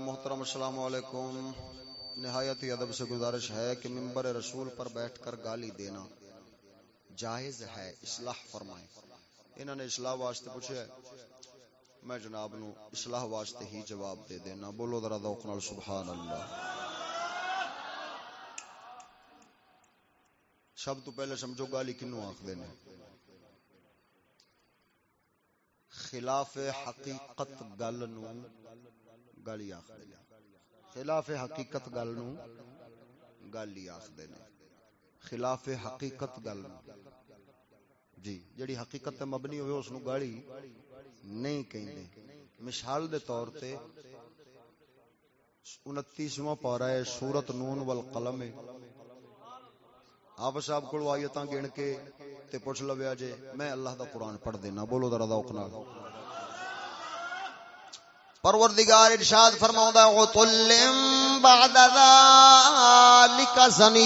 محترم، السلام علیکم۔ نہایت ہی ادب سے گزارش ہے کہ ممبر رسول پر بیٹھ کر گالی دینا جائز ہے، اصلاح فرمائیں۔ انہوں نے اصلاح واسطے پوچھا ہے، میں جناب نو اصلاح واسطے ہی جواب دے دینا۔ بولو ذرا ذوق نال سبحان اللہ سب تو پہلے سمجھو گالی کنو آخ دینے خلاف حقیقت گل نو گالی آخ دینے خلاف حقیقت گل نو گالی آخ دینے خلاف حقیقت گل جی جڑی حقیقت تے مبنی ہوئے اس نو گالی نہیں کہیں مثال دے طور تے انتیسواں پارا ہے سورت نون والقلم۔ آپ صاحب کو آیتاں گن کے تے پوچھ لو جے، میں اللہ دا قرآن پڑھ دینا، بولو ذرا ذوق نال۔ پروردگار ارشاد فرماؤں دا غتلم بعد ذالک زنیم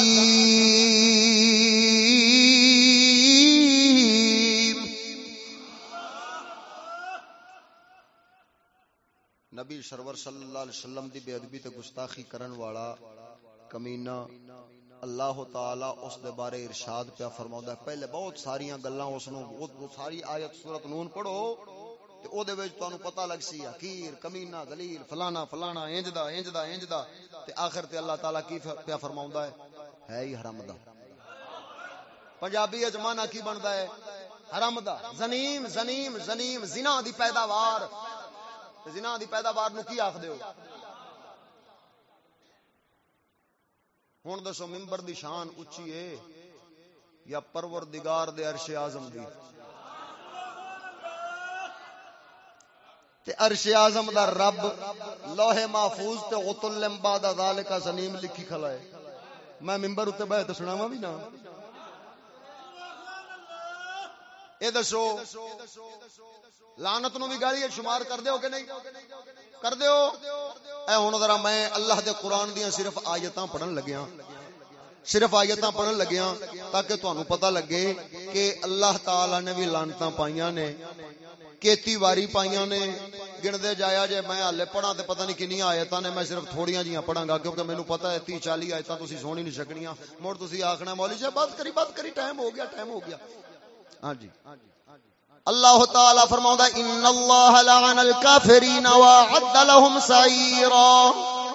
نبی سرور صلی اللہ علیہ وسلم دی بے ادبی تے گستاخی کرن والا کمینہ اللہ تعالی اس دے بارے ارشاد پیا فرماؤں دا پہلے بہت ساریاں گلاں اس نو، بہت ساری آیت سورت نون پڑھو۔ تے او دے وچ تانوں پتہ لگ سی حقیر کمینہ ذلیل فلانا فلانا انج دا انج دا انج دا تے آخر تے اللہ تعالی کی پیا فرماوندا ہے ہے ہی حرام دا پنجابی وچ معنی کی بندا ہے حرام دا زنیم زنیم زنیم زنا دی پیداوار زنا دی پیداوار نو کی آکھ دیو ہن دسو منبر دی شان اونچی ہے یا پروردگار دے عرش اعظم دی تے عرش اعظم دا رب لوح محفوظ تے غتل بعد ذالک سنیم لکھی کھلا ہے۔ میں منبر تے بیٹھ سناواں بھی نا۔ اے دسو، لعنت نو بھی گالی شمار کر دیو کہ نہیں؟ کر دیو اے ہن ذرا میں اللہ دے قرآن دیاں صرف آیتاں پڑھن لگیاں صرف آیتاں پڑھن لگیاں تاکہ تانوں پتہ لگے کہ اللہ تعالی نے بھی لعنتاں پائیاں نے، کیتی واری پائیاں نے گن جایا جے میں ہلے پڑھا تے پتہ نہیں کنی آیتاں نے، میں صرف تھوڑیاں جیاں پڑھاں گا کیونکہ مینوں پتہ ہے 30 40 آیتاں تسی سونی نہیں سکنیاں۔ مڑ تسی آکھنا مولوی صاحب، بات کری بات کری، ٹائم ہو گیا، ٹائم ہو گیا۔ ہاں جی۔ اللہ تعالی فرماوندا ان اللہ لعن الکافرین وعد لهم سعیرا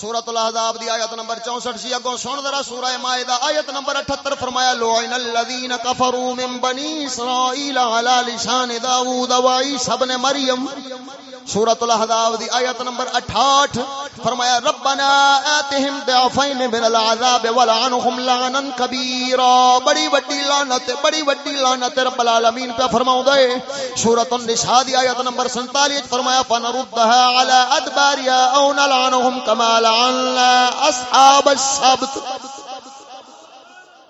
سورۃ الاحزاب دی آیت نمبر 64 سی اگوں سن ذرا سورہ مائدہ، آیت نمبر 78 فرمایا، لعن الذین کفروا من بنی اسرائیل علی لسان داوود و عیسی ابن مریم۔ سورۃ الاحزاب دی آیت نمبر 68 فرمایا، ربنا آتهم ضعفین من العذاب ولعنهم لعنا کبیرا۔ بڑی وڈی لعنت، بڑی وڈی لعنت رب العالمین پہ فرماوندا ہے سورۃ النساء دی آیت نمبر 47 فرمایا، فنردها على ادبارها او نلعنهم كما لعنا اصحاب السبت.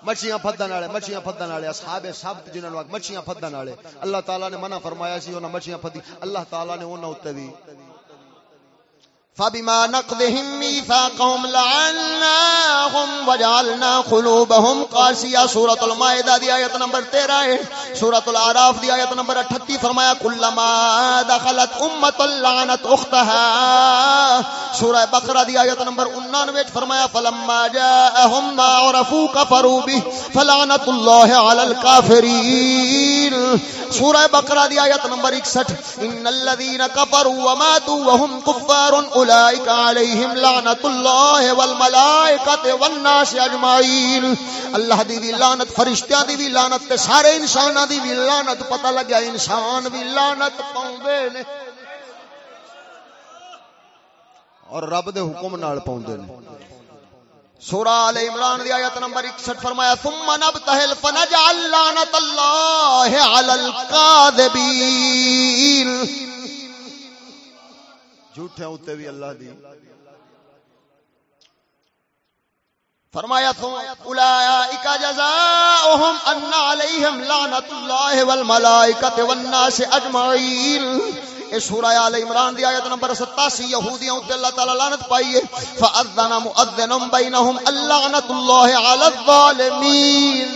مچھیاں پھدن والے، مچھیاں پھدن والے، اصحاب سبت جنہاں نوں مچھیاں پھدن والے۔ اللہ تعالی نے منع فرمایا سی، انہاں مچھیاں پھدی۔ اللہ تعالی نے انہاں اوتے بھی فبما نقضهم ميثاقهم لعناهم وجعلنا قلوبهم قاسية. سورة المائدة دي آية نمبر 13 سورة العراف دي آية نمبر 38 فرمایا كلما دخلت امة لعنت اختها. سورة بقرة دي آية نمبر 99 فرمایا، فلما جاءهم ما عرفوا كفروا به، فلعنة الله على الكافرين. سورة بقرة دي آية نمبر 61 ان الذين كفروا وماتوا وهم كفار اولئک علیہم لعنت اللہ والملائکۃ والناس اجمعین اللہ دی بھی لعنت، فرشتیاں دی بھی لعنت تے سارے انساناں دی بھی لعنت، پتہ لگیا انسان بھی لعنت پاوندے نے۔ اور رب دے حکم نال پاوندے نے۔ سورہ آل عمران دی آیت نمبر 61 فرمایا، ثم نبتہل فنجعل لعنت اللہ علی القاذبین جھوٹے ہوتے بھی اللہ دی۔ فرمایا تو اولئک جزاؤہم ان علیہم لعنت اللہ والملائکۃ والناس اجمعین اے سورہ آل عمران دی آیت نمبر 87 یہودیاں تے اللہ تعالی لعنت پائی ہے۔ فاذن مؤذن بینہم اللعنت اللہ علی الظالمین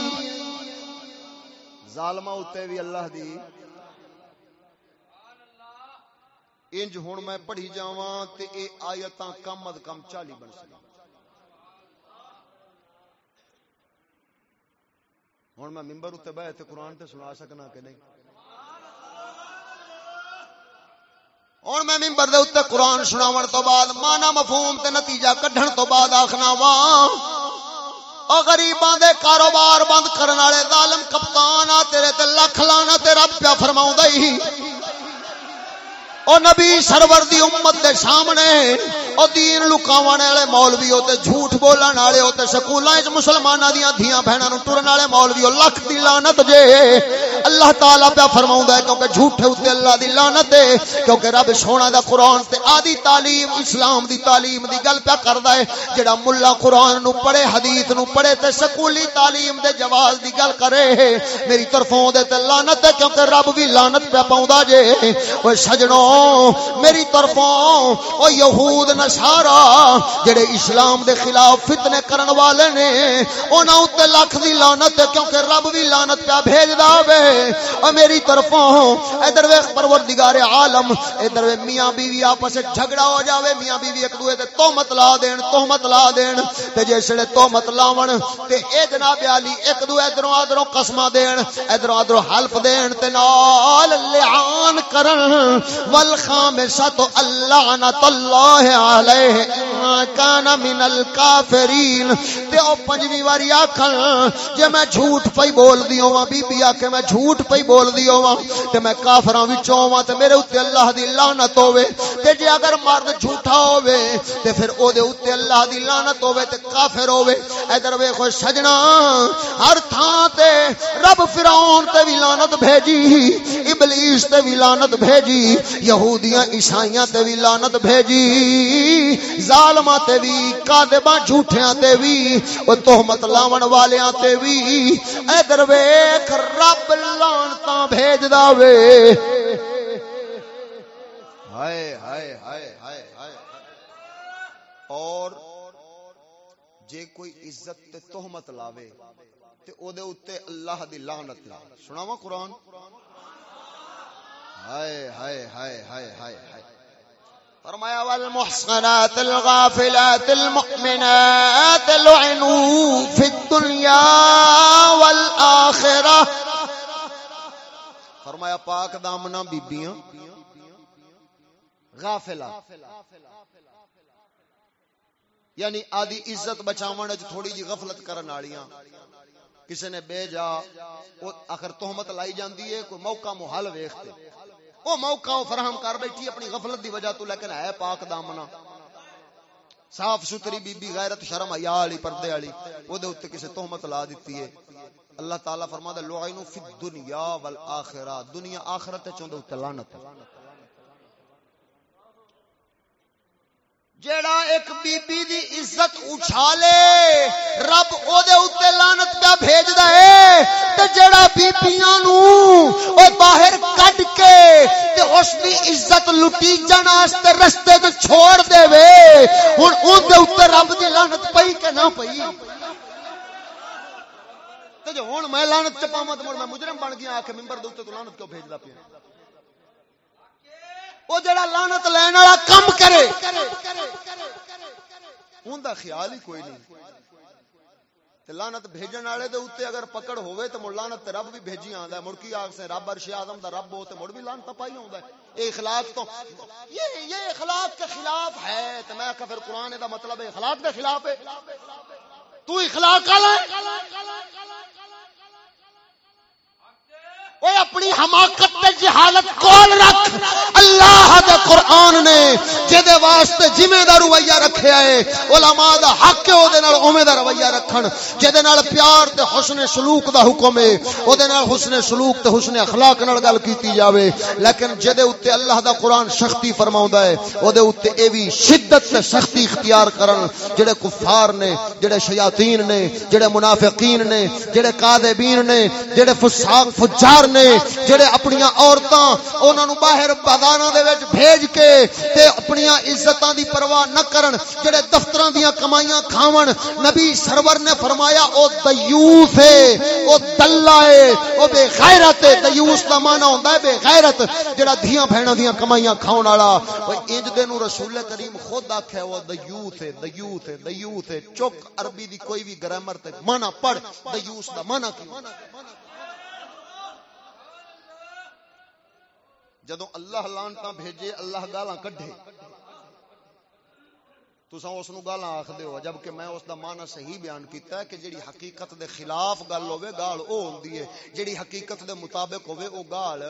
ظالمہ تے بھی اللہ دی۔ انج ہوں میں پڑھی جاواں تے اے آیتاں کم از کم چالی بن سکیں ہوں میں ممبر اتنے بہ تے قرآن تے سنا سکنا کہ نہیں۔ ہوں میں ممبر دے اتنے قرآن سناو تو بعد مانا مفہوم تے نتیجہ کڈھن تو بعد آخنا وا غریباں دے کاروبار بند کرن والے ظالم کپتان آ، تیرے تے لکھ لانا تے رب پیا فرماؤں ہی۔ او نبی سرور دی امت دے سامنے او دین لکاونے والے مولوی تے جھوٹ بولن والے تے سکولاں وچ مسلماناں دیاں دھیاں بہناں نوں ٹرن والے مولوی لکھ دی لعنت جے۔ اللہ تعالی پیا فرماوندا ہے، کیونکہ جھوٹے اوتے اللہ دی لعنت ہے، کیونکہ رب سونا دا قرآن تے آدی تعلیم، اسلام دی تعلیم دی گل پیا کردا ہے۔ جڑا مولا قرآن نو پڑھے، حدیث نو پڑھے تے سکولی تعلیم دے جواز دی گل کرے۔ میری طرفوں دے تے لعنت ہے، کیونکہ رب بھی لعنت پیا پاوندا جے۔ اوے سجنوں، میری طرفوں او یہود نہ نصارا جڑے اسلام دے خلاف فتنے کرن والے نے، انہاں تے لکھ دی لعنت کیونکہ رب بھی لعنت پہ بھیجدا وے۔ او میری طرفوں، ادھر ویکھ پروردگار عالم، ادھر وے میاں بیوی آپس وچ جھگڑا ہو جاوے، میاں بیوی ایک دوے تے تہمت لا دین، تہمت لا دین۔ تے جسے تہمت لاون، تے اے جناب علی ایک دوے ادھروں ادھروں قسماں دین، ادھروں ادھروں حلف دین، تے نال لعان کرن۔ والخامسة اللعنة الله عليه كان من الكافرين تے او پنجویں واری آکھن، جے میں جھوٹ پئی بول دیو وا بی بی آکھے میں جھوٹ پئی بول دیو وا تے میں کافراں وچوں وا تے میرے اوتے اللہ دی لعنت ہوے تے جے اگر مرد جھوٹا ہوے تے پھر او دے اوتے اللہ دی لعنت ہوے تے کافر ہوے ادھر ویکھو سجنا، ہر تھاں تے رب فرعون تے وی لعنت بھیجی، ابلیس تے وی لعنت بھیجی، یہودیاں، عیسائیاں تے وی لعنت بھیجی۔ ظالماں تے وی، کاذباں جھوٹیاں تے وی، او تہمت لاون والیاں تے وی۔ ادھر ویکھ رب لعنتاں بھیجدا وے۔ ہائے ہائے ہائے ہائے ہائے۔ اور جے کوئی عزت تے تہمت لاوے، تے او دے اوتے اللہ دی لعنت لا سناواں قرآن؟ ہائے ہائے ہائے ہائے ہائے ہائے۔ فرمایا، والمحصنات الغافلات المؤمنات لعنوا في الدنيا والآخرة. فرمایا، پاک دامنا بیبیاں غافلہ. یعنی آدھی عزت بچاون وچ تھوڑی جی غفلت کرن والیاں کسی نے بے جا آخر تہمت لائی جاندی ہے، کوئی موقع محل ویختے وہ موقع فراہم کر بیٹھی اپنی غفلت دی وجہ تو، لیکن ہے پاک دامنا صاف ستھری بی بی غیرت شرم حیا والی، پردے والی او دے اوتے کسے تہمت لا دتی ہے۔ اللہ تعالی فرماتا لعنوا فی الدنیا والآخرہ۔ دنیا آخرت تے چوندے اوتے لعنت جیڑا ایک بی بی دی عزت اچھالے، رب او دے اوتے لعنت پہ بھیجدا ہے، تے جیڑا بیبییاں نو او باہر کڈ کے تے اس دی عزت لٹی جان واسطے رستے تے چھوڑ دے وے، ہن اون دے اوپر رب دی لعنت پئی کہ نہ پئی؟ تے جو ہن میں لعنت چپاواں تے میں مجرم بن گیا آ کے منبر دے اوپر تو لعنت کیوں بھیجدا پیا؟ وہ جڑا لانت لین والا کم کرے۔ ان دا خیال ہی کوئی نہیں۔ لانت بھیجن والے دے اوتے اگر پکڑ ہوئے تو مڑ لانت رب بھی بھیجی آندا ہے۔ مڑ کی آگ سے رب عرش اعظم دا رب ہو تے مڑ بھی لانت پائی ہوندا ہے۔ اے اخلاق تو یہ یہ اخلاق کے خلاف ہے۔ تے میں کہ پھر قران دا مطلب ہے اخلاق کے خلاف ہے۔ تو اخلاق والا اے اپنی حماقت تے جہالت کول رکھ۔ اللہ دے قرآن نے جدے واسطے جویں دا رویہ رکھیا ہے علماء دا حق ہے او دے نال اوویں دا رویہ رکھن۔ جدے نال پیار تے حسن سلوک دا حکم ہے او دے نال حسن سلوک تے حسن اخلاق نال گل کیتی جاوے۔ لیکن جدے اوتے اللہ دا قرآن سختی فرماوندا ہے او دے اوتے اے وی شدت تے سختی اختیار کرن۔ جڑے کفار نے، جڑے شیاطین نے، جڑے منافقین نے، جڑے کاذبین نے، جڑے فساق، فجار نے جڑے اپنی عورتاں انہاں نو باہر بازاراں دے وچ بھیج کے تے اپنی عزتاں دی پرواہ نہ کرن، جڑے دفتراں دیاں کمائیاں کھاون۔ نبی سرور نے فرمایا، او دیوس ہے، او دلہ ہے، او بے غیرت ہے۔ دیوس دا معنی ہوندا ہے بے غیرت، جڑا دھیاں بہناں دیاں کمائیاں کھاون والا۔ او انج دے نو رسول کریم خود آکھیا او دیوس ہے دیوس ہے دیوس ہے۔ چک عربی دی کوئی بھی گرامر تے معنی پڑھ، دیوس دا معنی کی؟ جدو اللہ لانتا بھیجے، اللہ گالاں کڈے تساں اس نو گالاں آکھ دیو جبکہ میں اس دا معنی صحیح بیان کیتا ہے کہ جڑی حقیقت دے خلاف گل ہوے گال او ہوندی ہے۔ جڑی حقیقت دے مطابق ہوے او گال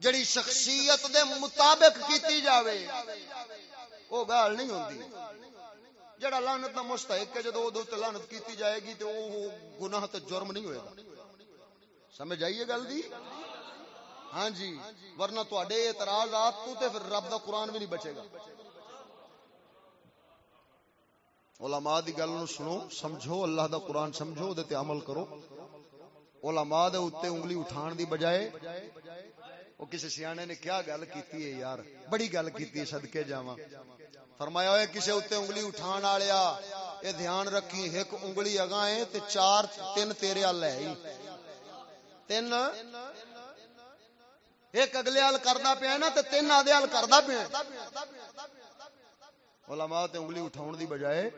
جڑی شخصیت دے مطابق کیتی جاوے، او گال نہیں ہوندی۔ جڑا لعنت دا مستحق ہے، جدوں او تے لعنت کیتی جائے گی تے او گناہ تے جرم نہیں ہوئے گا۔ سمجھ آئیے گل دی؟ ہاں جی ورنہ تے اعتراضات تو تے پھر رب دا قرآن بھی نہیں بچے گا۔ علماء دی گل نو سنو، سمجھو، اللہ دا قرآن سمجھو دے تے عمل کرو۔ علماء دے اوتے انگلی اٹھان دی بجائے، او کسی سیانے نے کیا گل کیتی ہے یار؟ بڑی گل کیتی ہے، صدقے جاواں۔ فرمایا ہوئے کسی اوتے انگلی اٹھان والیا اے دھیان رکھی ایک انگلی اگاں تے چار، تین تیرے ال ہے تین؟ ایک اگلے حل کردا پیا نا تے تین آدھے حل کردا پیا علماء تے انگلی اٹھاون دی بجائے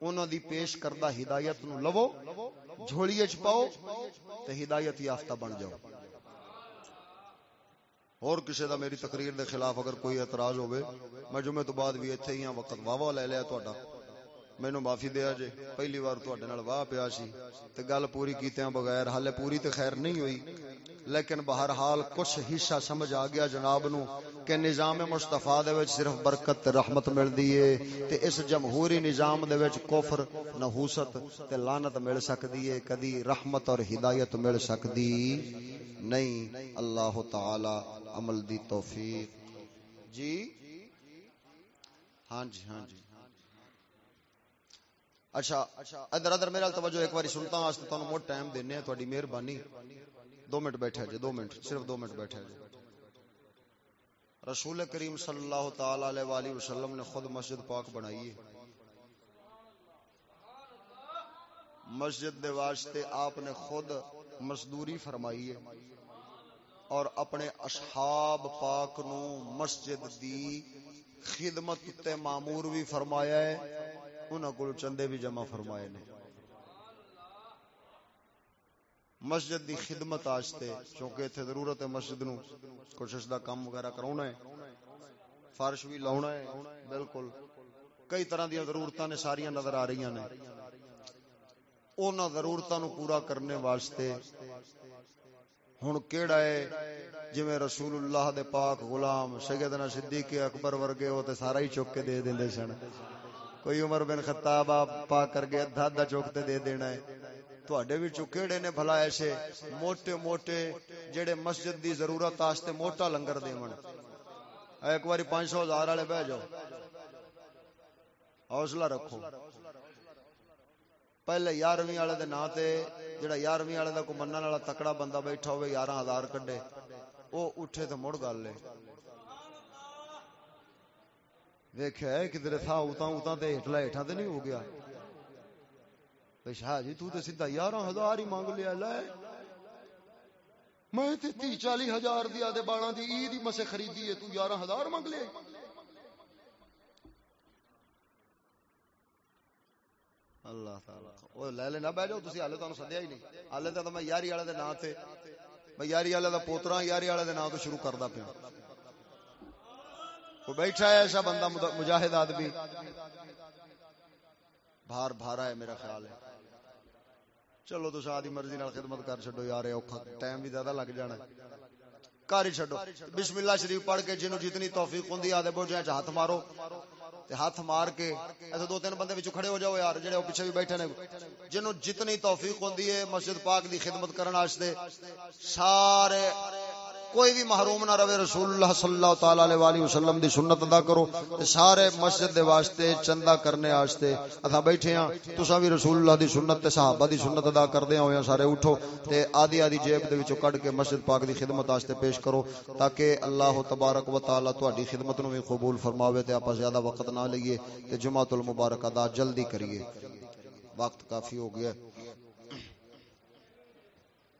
انہاں دی پیش کردہ ہدایت نو لو جھولی وچ پاؤ تے ہدایت یافتہ بن جاؤ۔ اور کسی دا میری تقریر دے خلاف اگر کوئی اعتراض ہوئے میں جمعے تو بعد بھی ایتھے ہی ہاں وقت واوا لے لیا تہاڈا مینوں معافی دیا جے پہلی بار تہاڈے نال واہ پیا سی تے گل پوری کیتیاں بغیر حالے پوری تے خیر نہیں ہوئی لیکن بہرحال کچھ حصہ سمجھ آ گیا جناب نو کہ نظام مصطفیٰ دے وچ صرف برکت تے رحمت ملدی ہے تے اس جمہوری نظام دے وچ کفر نحوست تے لعنت مل سکدی ہے کدی رحمت اور ہدایت مل سکدی نہیں اللہ تعالی عمل دی توفیق جی ہاں جی ہاں جی اچھا ادھر ادھر میرا توجہ ایک باری سنتا ہوں تمہیں موٹ ٹائم دینے ہیں، تھوڑی مہربانی۔ دو منٹ بیٹھے جی دو منٹ، صرف دو منٹ بیٹھے جی۔ رسول کریم صلی اللہ تعالی علیہ وآلہ وسلم نے خود مسجد پاک بنائی ہے۔ مسجد دے واسطے آپ نے خود مزدوری فرمائی ہے۔ اور اپنے اصحاب پاک نو مسجد دی خدمت تے معمور بھی فرمایا ہے۔ انہاں کو چندے بھی جمع فرمائے نے۔ مسجد دی خدمت آستے چونکہ اتنے ضرورت ہے مسجد نو کوشش دا کام وغیرہ کرونا ہے۔ فرش بھی لاؤنا ہے، بالکل۔ کئی طرح دیا ضرورت نے ساریاں نظر آ رہی نے۔ انہاں ضرورتوں نو پورا کرنے واسطے ہن کیڑا ہے؟ جویں رسول اللہ دے پاک غلام سیدنا صدیق اکبر ورگے او تے سارا ہی چوک کے دے دیندے سن۔ کوئی عمر بن خطاب آپ پا کر کے ادھا ادھا چوکتے دے دینا ہے۔ تواڈے بھی چکیڑے نے بھلا ایسے موٹے موٹے جڑے مسجد دی ضرورت واسطے موٹا لنگر دیون ایک باری 500 ہزار والے بہ جاؤ۔ حوصلہ رکھو۔ پہلے 11ویں والے دے نا تے جڑا 11ویں والے دا کو منن والا تکڑا بندہ بیٹھا ہوے 11000 کڈے وہ اٹھے تو مڑ گل لے ویخیا کدھر تھا اوتا اوتا تے ہٹلا ہٹا تے نہیں ہو گیا۔ شاہ جی تو تے سیدھا یارہ ہزار ہی مانگ لیا، لے۔ میں تے تی چالی ہزار دیا دے بالا دی عید ہی مسے خریدی ہے، تو یارہ ہزار مانگ لے۔ اللہ تعالی۔ او لے لے، نہ بیٹھ جاؤ تسی حالے تانوں سدیا ہی نہیں۔ حالے تے میں یاری والے دے نام تے، میں یاری والے دا پوترا یاری والے دے نام تو شروع کردا پیا وہ بیٹھا ہے ایسا بندہ مجاہد آدمی؟ بھار بھارا ہے میرا خیال ہے۔ چلو تو شاہ مرضی نال خدمت کر چڈو یار اوکھا ٹائم بھی زیادہ لگ جانا کر ہی چڈو بسم اللہ شریف پڑھ کے جنوں جتنی توفیق ہوں آدھے بوجھے ہاتھ مارو۔ تے ہاتھ مار کے ایسے دو تین بندے وچ کھڑے ہو جاؤ یار، جڑے پیچھے بھی بیٹھے نے۔ جنوں جتنی توفیق ہوندی ہے، مسجد پاک دی خدمت کرن واسطے سارے کوئی بھی محروم نہ رہے رسول اللہ صلی اللہ تعالی علیہ والہ وسلم دی سنت ادا کرو تے سارے مسجد دے واسطے چندہ کرنے واسطے اسا بیٹھے ہاں تساں بھی رسول اللہ دی سنت تے صحابہ دی سنت ادا کردے ہوئے ہاں، سارے اٹھو تے آدھی آدھی جیب دے وچوں کڈ کے مسجد پاک دی خدمت واسطے پیش کرو تاکہ اللہ تبارک و تعالی تہاڈی خدمت نو بھی قبول فرماوے تے اپا زیادہ وقت نہ لئیے تے جمعۃ المبارک ادا جلدی کریے۔ وقت کافی ہو گیا۔ ہے